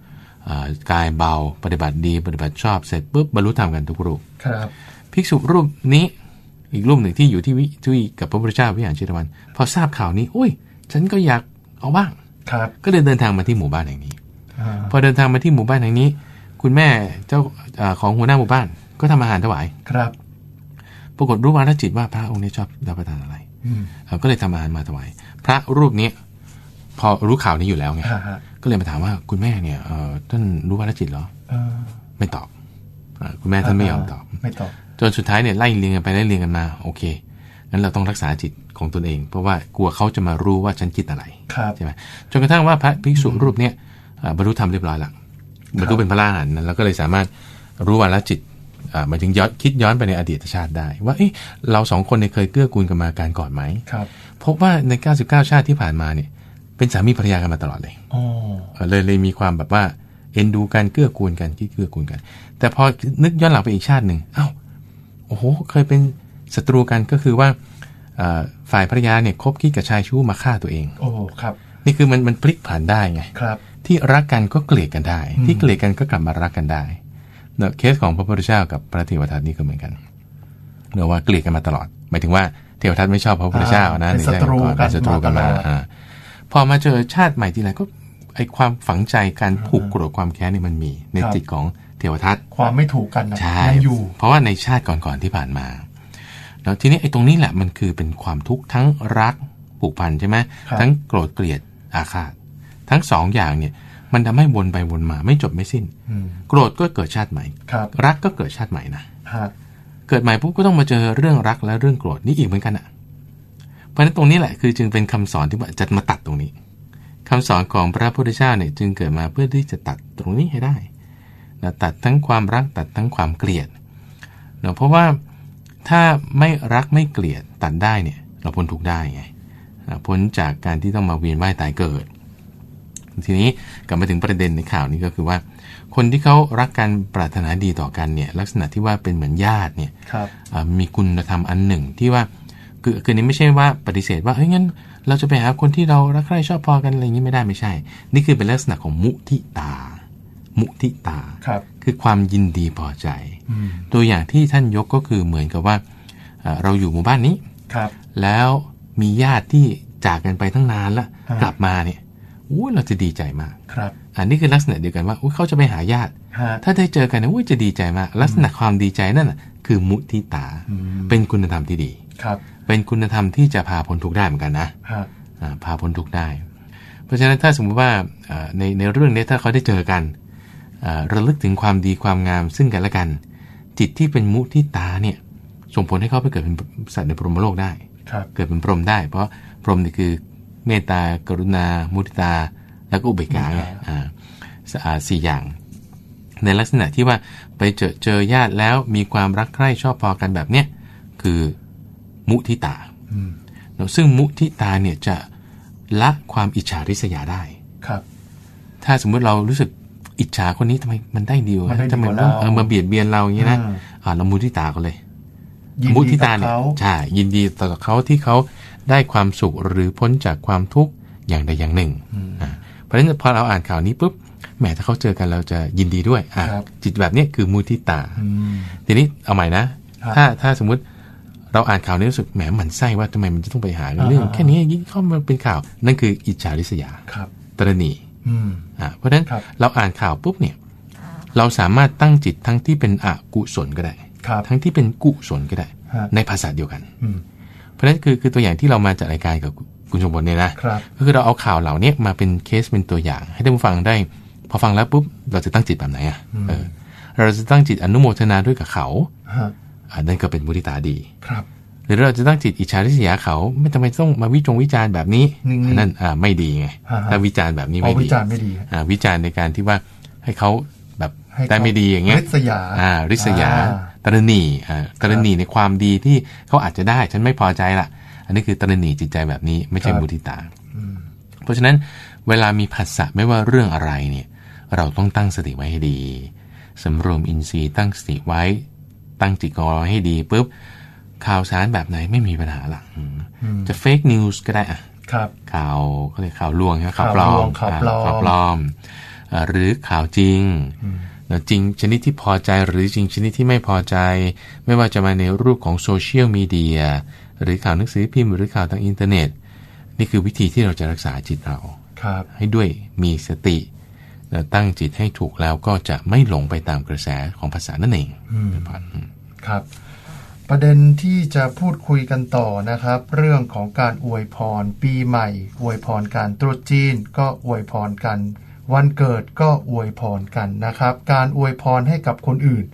กายเบาปฏิบัติดีปฏิบัติชอบเสร็จปุ๊บบรรลุธรรมกันทุกรูปครับภิกษุรูปนี้อีกรูปหนึ่งที่อยู่ที่วิที่กับพระพุทธเจ้าวิหารเชตวัน พอทราบข่าวนี้อุ้ย ฉันก็อยากเอาบ้างครับ ก็เลยเดินทางมาที่หมู่บ้านแห่งนี้อ่าพอเดินทางมาที่หมู่บ้านแห่งนี้ คุณแม่เจ้าอาของหัวหน้าหมู่บ้าน ก็ทำอาหารถวายครับ ปรากฏรู้วาระจิตว่าพระองค์นี้ชอบรับประทานอะไรอืมเอ่อก็เลยทำอาหารมาถวาย พระรูปนี้พอรู้ข่าวนี้อยู่แล้วไงฮะฮะ ก็เลยมาถามว่าคุณแม่เนี่ยเอ่อท่านรู้วาระจิตเหรอเออไม่ตอบอ่าคุณแม่ท่านไม่ยอมตอบไม่ตอบจนสุดท้ายเนี่ยไล่เรียงกันไปไล่เรียงกันมาโอเคงั้นเราต้องรักษาจิตของตนเอง เพราะว่ากลัวเขาจะมารู้ว่าฉันคิดอะไรครับใช่ไหมจนกระทั่งว่าพระภิกษุรูปเนี่ยอ่าบรรลุธรรมเรียบร้อยละบรรลุเป็นพระอรหันต์นะแล้วก็เลยสามารถรู้วาระจิตอ่าหมายถึงย้อนคิดย้อนไปในอดีตชาติได้ ว่าเอ๊ะเราสองคนเนี่ยเคยเกื้อกูลกันมาการก่อนไหมครับพบว่าใน 99 ชาติที่ผ่านมาเนี่ย เป็นสามีภรรยากันมาตลอดเลยอ๋อเออเลยเลยมีความแบบว่าเอ็นดูกันเกื้อกูลกันคิดเกื้อกูลกัน แต่พอนึกย้อนหลังไปอีกชาติหนึ่งเอ้าโอ้โหเคยเป็นศัตรูกันก็คือว่าเอ่อฝ่ายภรรยาเนี่ยคบคิดกับชายชู้มาฆ่าตัวเอง โอ้ครับ นี่คือมันมันพลิกผันได้ไงครับ ที่รักกันก็เกลียดกันได้อืมที่เกลียดกันก็กลับมารักกันได้เนอะเคสของพระพุทธเจ้ากับพระเทวทัตนี่ก็เหมือนกันเนอะว่าเกลียดกันมาตลอด หมายถึงว่าเทวทัตไม่ชอบพระพุทธเจ้านะเป็นศัตรูใช่ก่อนกันเป็นศัตรูกันมามาตลอดอ่า พอมาเจอชาติใหม่ทีไรก็ไอความฝังใจการผูกโกรธความแค้นนี่มันมี ในครับจิตของเทวทัตความไม่ถูกกันนะใช่ยังอยู่ เพราะว่าในชาติก่อนๆที่ผ่านมา แล้วทีนี้ไอ้ตรงนี้แหละมันคือเป็นความทุกข์ทั้งรักผูกพันใช่ไหมครับทั้งโกรธเกลียดอาฆาตทั้งสองอย่างเนี่ย มันทำให้วนไปวนมาไม่จบไม่สิ้นอืมโกรธก็เกิดชาติใหม่ครับรักก็เกิดชาติใหม่นะฮะเกิดใหม่ปุ๊บก็ต้องมาเจอเรื่องรักและเรื่องโกรธนี่อีกเหมือนกันอะ เพราะฉะนั้นตรงนี้แหละคือจึงเป็นคำสอนที่ว่าจะมาตัดตรงนี้คำสอนของพระพุทธเจ้าเนี่ยจึงเกิดมาเพื่อที่จะตัดตรงนี้ให้ได้นะตัดทั้งความรักตัดทั้งความเกลียดเนะเพราะว่าถ้าไม่รักไม่เกลียดตัดได้เนี่ยเราพ้นทุกข์ได้ไงอ่าพ้นจากการที่ต้องมาเวียนว่ายตายเกิด ทีนี้กลับมาถึงประเด็นในข่าวนี้ก็คือว่า คนที่เขารักกันปรารถนาดีต่อกันเนี่ยลักษณะที่ว่าเป็นเหมือนญาติเนี่ยครับอ่ามีคุณธรรมอันหนึ่งที่ว่า คือคือนี้ไม่ใช่ว่าปฏิเสธว่าเฮ้ยงั้น เราจะไปหาคนที่เรารักใคร่ชอบพอกันอะไรอย่างนี้ไม่ได้ไม่ใช่ นี่คือเป็นลักษณะของมุทิตา มุทิตาครับคือความยินดีพอใจอืมตัวอย่างที่ท่านยกก็คือเหมือนกับว่าเอ่อเราอยู่หมู่บ้านนี้ครับ แล้วมีญาติที่จากกันไปตั้งนานแล้วอ่ากกลับมาเนี่ยอู้เราจะดีใจมากครับ อันนี้คือลักษณะเดียวกันว่าอุ๊ยเขาจะไปหาญาติฮะถ้าได้เจอกันนะอุ้ยจะดีใจมาก ลักษณะความดีใจนั่นน่ะคือมุทิตาอืมเป็นคุณธรรมที่ดี ครับ เป็นคุณธรรมที่จะพาพ้นทุกข์ได้เหมือนกันนะฮะอ่าพาพ้นทุกข์ได้ เพราะฉะนั้นถ้าสมมุติว่าอ่าในในเรื่องนี้ถ้าเขาได้เจอกันอ่าระลึกถึงความดีความงามซึ่งกันและกัน จิตที่เป็นมุทิตาเนี่ยส่งผลให้เขาไปเกิดเป็นสัตว์ในพรหมโลกได้ครับเกิดเป็นพรหมได้ เพราะพรหมนี่คือเมตตากรุณา มุทิตา แล้วก็อุเบกขาไงอ่าสอ่าสี่อย่าง ในลักษณะที่ว่าไปเจอเจอญาติแล้วมีความรักใคร่ชอบพอกันแบบเนี้ยคือ มุทิตาอืมเนอะซึ่งมุทิตาเนี่ยจะละความอิจฉาริษยาได้ครับ ถ้าสมมุติเรารู้สึกอิจฉาคนนี้ทำไมมันได้ดีวะมันได้ดีทำไมกว่าต้องเราเออมาเบียดเบียนเราอย่างนี้นะอืมอ่าเรามุทิตากันเลยยินมุดีทิกัตาบเนี่ยเขาใช่ยินดีต่อเขาที่เขาได้ความสุขหรือพ้นจากความทุกข์อย่างใดอย่างหนึ่งอ่าเพราะฉะนั้นพอเราอ่านข่าวนี้ปุ๊บแหมถ้าเขาเจอกันเราจะยินดีด้วยอะครับจิตแบบเนี้ยคือมุทิตาอืมทีนี้เอาใหม่นะครับถ้าถ้าสมมุติ เราอ่านข่าวนี้รู้สึกแหมหมันไส้ว่าทำไมมันจะต้องไปหากันอ่าเรื่องแค่นี้ยิ่งเข้ามาเป็นข่าว นั่นคืออิจฉาริษยาครับตรณีอืมอ่าเพราะฉะนั้นครับเราอ่านข่าวปุ๊บเนี่ย เราสามารถตั้งจิตทั้งที่เป็นอกุศลก็ได้ครับทั้งที่เป็นกุศลก็ได้ฮะในภาษาเดียวกันอืมเพราะฉะนั้นคือคือตัวอย่างที่เรามาจัดรายการกับคุณชมบลเนี่ยนะครับก็คือเราเอาข่าวเหล่านี้มาเป็นเคสเป็นตัวอย่าง ให้ท่านผู้ฟังได้ พอฟังแล้วปุ๊บเราจะตั้งจิตแบบไหนอะเออเราจะตั้งจิตอนุโมทนาด้วยกับเขาฮะ อ่านั่นก็เป็นมุทิตาดีครับหรือเราจะตั้งจิตอิจฉาริษยาเขาไม่จำเป็นต้องมาวิจงวิจารณ์แบบนี้นิ่งๆอันนั่นอ่าไม่ดีไงฮะฮะถ้าวิจารณ์แบบนี้เอาไม่วิดีจารณ์ไม่ดีอ่าวิจารณ์ในการที่ว่าให้เขาแบบให้ได้ไม่ดีอย่างเงี้ยริษยาอ่าริษยาอ่ตรณีอ่าตรณีในความดีที่เขาอาจจะได้ฉันไม่พอใจละอันนี้คือตรณีจิตใจแบบนี้ไม่ใช่ครับมุทิตาเพราะฉะนั้นเวลามีผัสสะไม่ว่าเรื่องอะไรเนี่ย เราต้องตั้งสติไว้ให้ดีสำรวมอินทรีย์ตั้งสติไว้ ตั้งจิตของเราให้ดีปุ๊บข่าวสารแบบไหนไม่มีปัญหาหลักจะเฟกนิวส์ก็ได้อะครับข่าวเขาเรียกข่าวลวงใช่ไหมข่าวปลข่าวอลวมงข่าวปลอมข่าวปลอมอ่าหรือข่าวจริงแล้วจริงชนิดที่พอใจหรือจริงชนิดที่ไม่พอใจ ไม่ว่าจะมาในรูปของโซเชียลมีเดียหรือข่าวหนังสือพิมพ์หรือข่าวทางอินเทอร์เน็ต นี่คือวิธีที่เราจะรักษาจิตเราครับให้ด้วยมีสติแล้ว ตั้งจิตให้ถูกแล้วก็จะไม่หลงไปตามกระแสของภาษานั่นเองเป็นพันครับ ประเด็นที่จะพูดคุยกันต่อนะครับ เรื่องของการอวยพร ปีใหม่ อวยพรการตรุษจีน ก็อวยพรกัน วันเกิดก็อวยพรกันนะครับ การอวยพรให้กับคนอื่น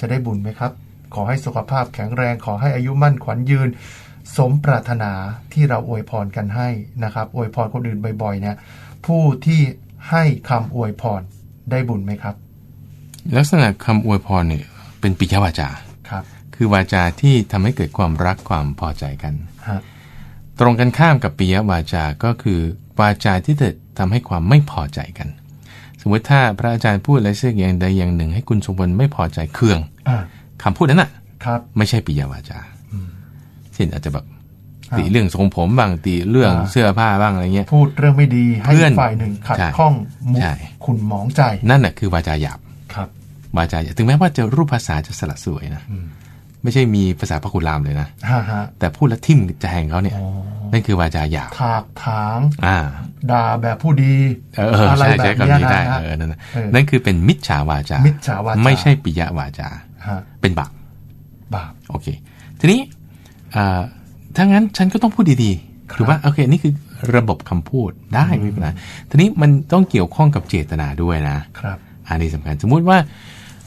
จะได้บุญไหมครับ ขอให้สุขภาพแข็งแรงขอให้อายุมั่นขวัญยืน สมปรารถนาที่เราอวยพรกันให้นะครับอวยพรคนอื่นบ่อยๆเนี่ยผู้ที่ ให้คำอวยพรได้บุญไหมครับ ลักษณะคำอวยพรเนี่ยเป็นปิยวาจาครับ คือวาจาที่ทำให้เกิดความรักความพอใจกันฮะตรงกันข้ามกับปิยวาจา ก็คือวาจาที่จะทำให้ความไม่พอใจกัน สมมติถ้าพระอาจารย์พูดอะไรสักอย่างใดอย่างหนึ่ง ให้คุณสมบัติไม่พอใจเคืองอ่าคำพูดนั้นน่ะ ครับ ไม่ใช่ปิยวาจาเช่นอาจจะแบบอ่า ติเรื่องทรงผมบ้างติเรื่องอ่าเสื้อผ้าบ้างอะไรเงี้ยพูดเรื่องไม่ดีให้เพื่อนฝ่ายหนึ่งขัดใช่ข้องมุกใช่ขุนหมองใจ นั่นน่ะคือวาจาหยาบครับวาจาหยาบถึงแม้ว่าจะรูปภาษาจะสละสวยนะอืมไม่ใช่มีภาษาพระคุณรามเลยนะฮ่าฮะแต่พูดแล้วทิ่มจะแทงเขาเนี่ยอ๋อนั่นคือวาจาหยาบถากถางอ่าด่าแบบผู้ดีเออเอออะไรใช่แบใช้บเนี้ยคำนี้นะได้ฮะเออนั่นน่ะเออนั่นคือเป็นมิจฉาวาจามิจฉาวาจา ไม่ใช่ปิยวาจาฮะเป็นบาปบาปโอเค ทีนี้อ่า ถ้างั้นฉันก็ต้องพูดดีครับๆถูกป่ะโอเคนี่คือระบบคำพูดได้ไม่เป็นไรทีนี้มันต้องเกี่ยวข้องกับเจตนาด้วยนะครับ อันนี้สำคัญสมมุติว่า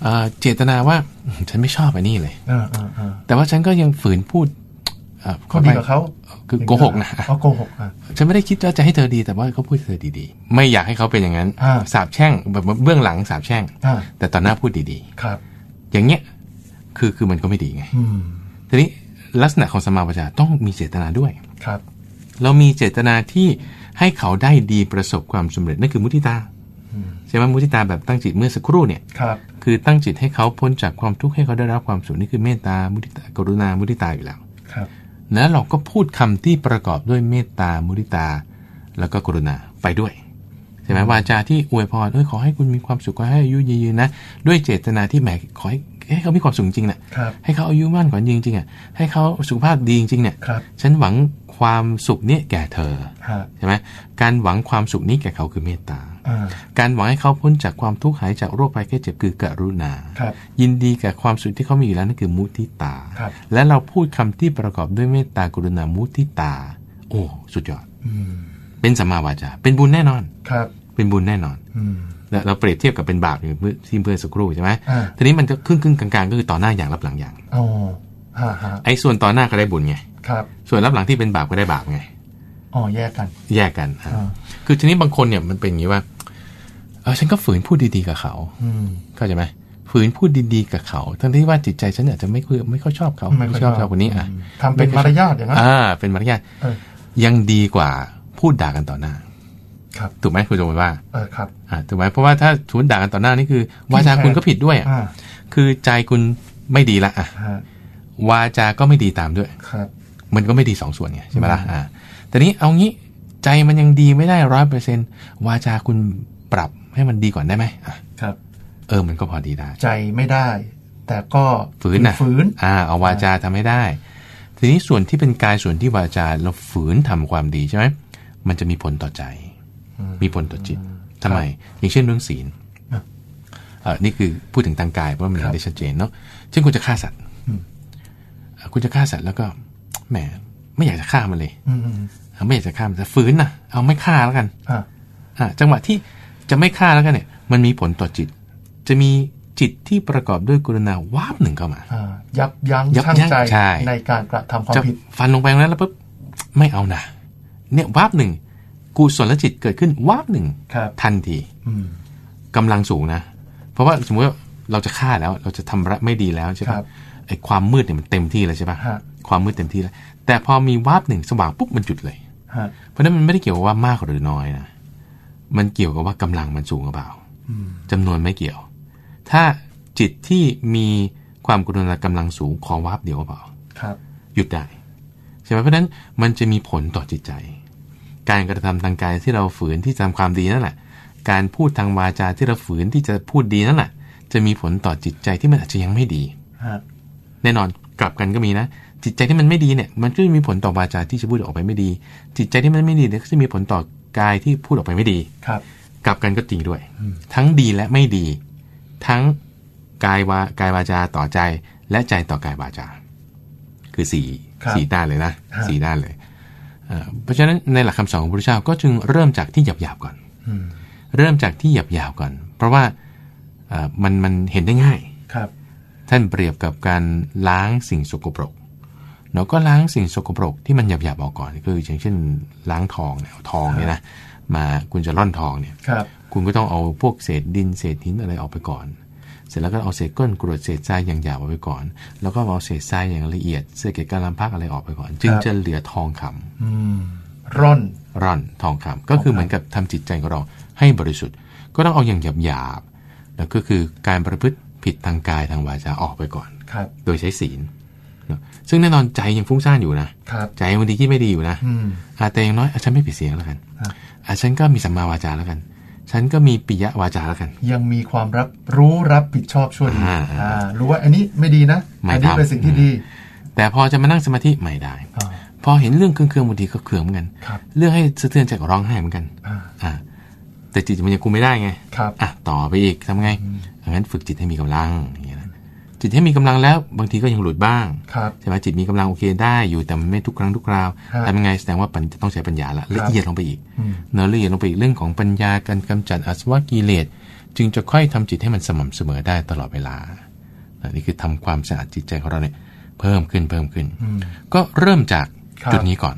เอ่อเจตนาว่าอืมฉันไม่ชอบอันนี้เลยเออเออเออแต่ว่าฉันก็ยังฝืนพูดเอ่อเขาดีกับเขาคือโกหกนะเขาโกหกอะฉันไม่ได้คิดว่าจะให้เธอดีแต่ว่าเขาพูดเธอดีๆ ไม่อยากให้เขาเป็นอย่างนั้นอ่าสาบแช่งแบบเบื้องหลังสาบแช่งอ่าแต่ตอนหน้าพูดดีครับๆอย่างเงี้ยคือคือมันก็ไม่ดีไงอืมทีนี้ ลักษณะของสมมาวาจาต้องมีเจตนาด้วยครับ เรามีเจตนาที่ให้เขาได้ดีประสบความสำเร็จนั่นคือมุทิตาใช่ไหมมุทิตาแบบตั้งจิตเมื่อสักครู่เนี่ยครับคือตั้งจิตให้เขาพ้นจากความทุกข์ให้เขาได้รับความสุขนี่คือเมตตามุทิตากรุณามุทิตาอยู่แล้วครับ แล้วเราก็พูดคำที่ประกอบด้วยเมตตามุทิตา แล้วก็กรุณาไปด้วยใช่ไหมวาจาที่อวยพรเอ้ยขอให้คุณมีความสุขขอให้อายุยืนๆนะ ด้วยเจตนาที่แหมขอให้ให้เขามีความสุขจริงๆน่ะครับให้เขาอายุมั่นขวัญยืนจริงๆอะให้เขาสุขภาพดีจริงๆเนี่ยครับฉันหวังความสุขเนี่ยแก่เธอฮะใช่ไหมการหวังความสุขนี้แก่เขาคือเมตตาอ่าการหวังให้เขาพ้นจากความทุกข์หายจากโรคภัยแค่เจ็บคือกรุณาครับยินดีกับความสุขที่เขามีอยู่แล้วนั่นคือมุทิตาครับและเราพูดคำที่ประกอบด้วยเมตตากรุณามุทิตา โอ้สุดยอดอืมเป็นสัมมาวาจาเป็นบุญแน่นอนครับ เป็นบุญแน่นอนอืมแล้ว เราเปรียบเทียบกับเป็นบาปอย่างที่เพื่อนสักครู่ใช่ไหมอ่าทีนี้มันก็ครึ่งครึ่งๆกลางๆก็คือต่อหน้าอย่างรับหลังอย่างโอ้ฮะฮะไอ้ส่วนต่อหน้าก็ได้บุญไงครับส่วนรับหลังที่เป็นบาปก็ได้บาปไงอ๋อแยกกัน แยกกันอะอ่าคือทีนี้บางคนเนี่ยมันเป็นอย่างนี้ว่าเออฉันก็ฝืนพูดดีๆกับเขาอืมเข้าใจไหมฝืนพูดดีๆกับเขา ทั้งที่ว่าจิตใจฉันอาจจะไม่ค่อยไม่ค่อยชอบเขาไม่ค่อยชอบชอบเขาคนนี้อะอืมทำเป็นมารยาทอย่างนั้นอ่า เป็นมารยาทเออยังดีกว่าพูดด่ากันต่อหน้าครับ ถูกไหมคุณโจมว่าเออครับอ่าถูกไหมเพราะว่าถ้าทุนด่ากันต่อหน้านี่คือวาจาคุณก็ผิดด้วยอะอ่าคือใจคุณไม่ดีละอะฮะวาจาก็ไม่ดีตามด้วยครับ มันก็ไม่ดีสองส่วนไงใช่ไหมล่ะอ่าแต่นี้เอางี้ใจมันยังดีไม่ได้ร้อยเปอร์เซ็นวาจาคุณปรับให้มันดีก่อนได้ไหมอะครับ เออมันก็พอดีได้ ใจไม่ได้ แต่ก็ฝืนนะฝืนอ่าเอาวาจาทำให้ได้ ทีนี้ส่วนที่เป็นกายส่วนที่วาจาเราฝืนทำความดีใช่ไหมมันจะมีผลต่อใจ มีผลต่อจิตทำไม อย่างเช่นเรื่องศีลอะเออนี่คือพูดถึงทางกายเพราะมันครัเห็บนได้ชัดเจนเนาะเช่นคุณจะฆ่าสัตว์อืมเอ่อคุณจะฆ่าสัตว์แล้วก็แหมไม่อยากจะฆ่ามันเลยอืมอืมเออไม่อยากจะฆ่ามันแต่ฝืนนะเอาไม่ฆ่าแล้วกันอ่าอะจังหวะที่จะไม่ฆ่าแล้วกันเนี่ย มันมีผลต่อจิต จะมีจิตที่ประกอบด้วยกรุณาวาบหนึ่งเข้ามาอ่ายับยั้งยับชั่งยั้งใจใช่ในการกระทำความจะผิดฟันลงไปตรงนั้นแล้วปุ๊บไม่เอานะเนี่ยวาบหนึ่ง กุศลจิตเกิดขึ้นวาบหนึ่งครับทันทีอืมกำลังสูงนะ เพราะว่าสมมติว่าเราจะฆ่าแล้ว เราจะทำระไม่ดีแล้วใช่ครัปะบไอ้ความมืดเนี่ยมันเต็มที่แล้วใช่ปะฮะความมืดเต็มที่แล้ว แต่พอมีวาบหนึ่งสว่างปุ๊บมันจุดเลยฮะเพราะฉะนั้นมันไม่ได้เกี่ยวกับว่ามากหรือน้อยนะมันเกี่ยวกับว่ากำลังมันสูงหรือเปล่าอืมจำนวนไม่เกี่ยว ถ้าจิตที่มีความกรุณากำลังสูงขอวาบเดียวก็พอครับหยุดได้ใช่ไหมเพราะฉะนั้นมันจะมีผลต่อจิตใจ การกระทำทางกายที่เราฝืนที่จะทำความดีนั่นแหละ การพูดทางวาจาที่เราฝืนที่จะพูดดีนั่นแหละ จะมีผลต่อจิตใจที่มันอาจจะยังไม่ดีฮะแน่นอนกลับกันก็มีนะ จิตใจที่มันไม่ดีเนี่ย มันก็จะมีผลต่อวาจาที่จะพูดออกไปไม่ดี จิตใจที่มันไม่ดีเนี่ยก็จะมีผลต่อกายที่พูดออกไปไม่ดีครับ กลับกันก็จริงด้วย ทั้งดีและไม่ดี ทั้งกายวากายวาจาต่อใจและใจต่อกายวาจา คือสี่ครับสี่ด้านเลยนะฮะสี่ด้านเลย เอ่อเพราะฉะนั้นในหลักคำสอนของพระพุทธเจ้าก็จึงเริ่มจากที่หยาบๆก่อนอืมเริ่มจากที่หยาบๆก่อน เพราะว่าเอ่อมันมันเห็นได้ง่ายครับ ท่านเปรียบกับการล้างสิ่งสกปรกเราก็ล้างสิ่งสกปรกที่มันหยาบๆออกก่อน คืออย่างเช่น ล้างทองเนี่ยเอาทองเนี่ยนะมาคุณจะร่อนทองเนี่ยครับคุณก็ต้องเอาพวกเศษดินเศษหินอะไรออกไปก่อน เสร็จแล้วก็เอาเศษก้นกรวดเศษทรายอย่างหยาบออกไปก่อน แล้วก็เอาเศษทรายอย่างละเอียดเศษเกล็ดกะลำพักอะไรออกไปก่อน จึงจะเหลือทองคำอืมร่อนร่อนทองคำก็คือเหมือนกับทำจิตใจของเราให้บริสุทธิ์ ก็ต้องเอาอย่างหยาบหยาบๆแล้วก็คือการประพฤติผิดทางกายทางวาจาออกไปก่อนครับ โดยใช้ศีลเนอะซึ่งแน่นอนใจยังฟุ้งซ่านอยู่นะครับใจบางทีคิดไม่ดีอยู่นะอืมอะแต่อย่างน้อยอะฉันไม่ผิดเสียงแล้วกันครับอะฉันก็มีสัมมาวาจาแล้วกัน ฉันก็มีปิยวาจาแล้วกัน ยังมีความรับรู้รับผิดชอบช่วยดีอ่าอ่ารู้ว่าอันนี้ไม่ดีนะไม่อันี้ทำเป็นสิ่งที่ดี แต่พอจะมานั่งสมาธิไม่ได้อ่าพอเห็นเรื่องเครื่องๆบางทีก็เคืองเหมือนกันครับเรื่องให้สะเทือนใจก็ร้องไห้เหมือนกันอ่าอ่าแต่จิตมันยังคุมไม่ได้ไงครับอะต่อไปอีกทำไงงั้นฝึกจิตให้มีกำลังอย่างเงี้ยนะ จิตที่มีกำลังแล้วบางทีก็ยังหลุดบ้างครับใช่ไหมจิตมีกำลังโอเคได้อยู่แต่มันไม่ทุกครั้งทุกคราวฮะทำยังไงแสดงว่าปัญจะต้องใช้ปัญญาละละเอียดลงไปอีกอืมเนื้อละเอียดลงไปอีกเรื่องของปัญญาการกำจัดอาสวะกิเลสจึงจะค่อยทำจิตให้มันสม่ำเสมอได้ตลอดเวลาอันนี่คือทำความสะอาดจิตใจของเราเนี่ยเพิ่มขึ้นเพิ่มขึ้นอืมก็เริ่มจากครับจุดนี้ก่อน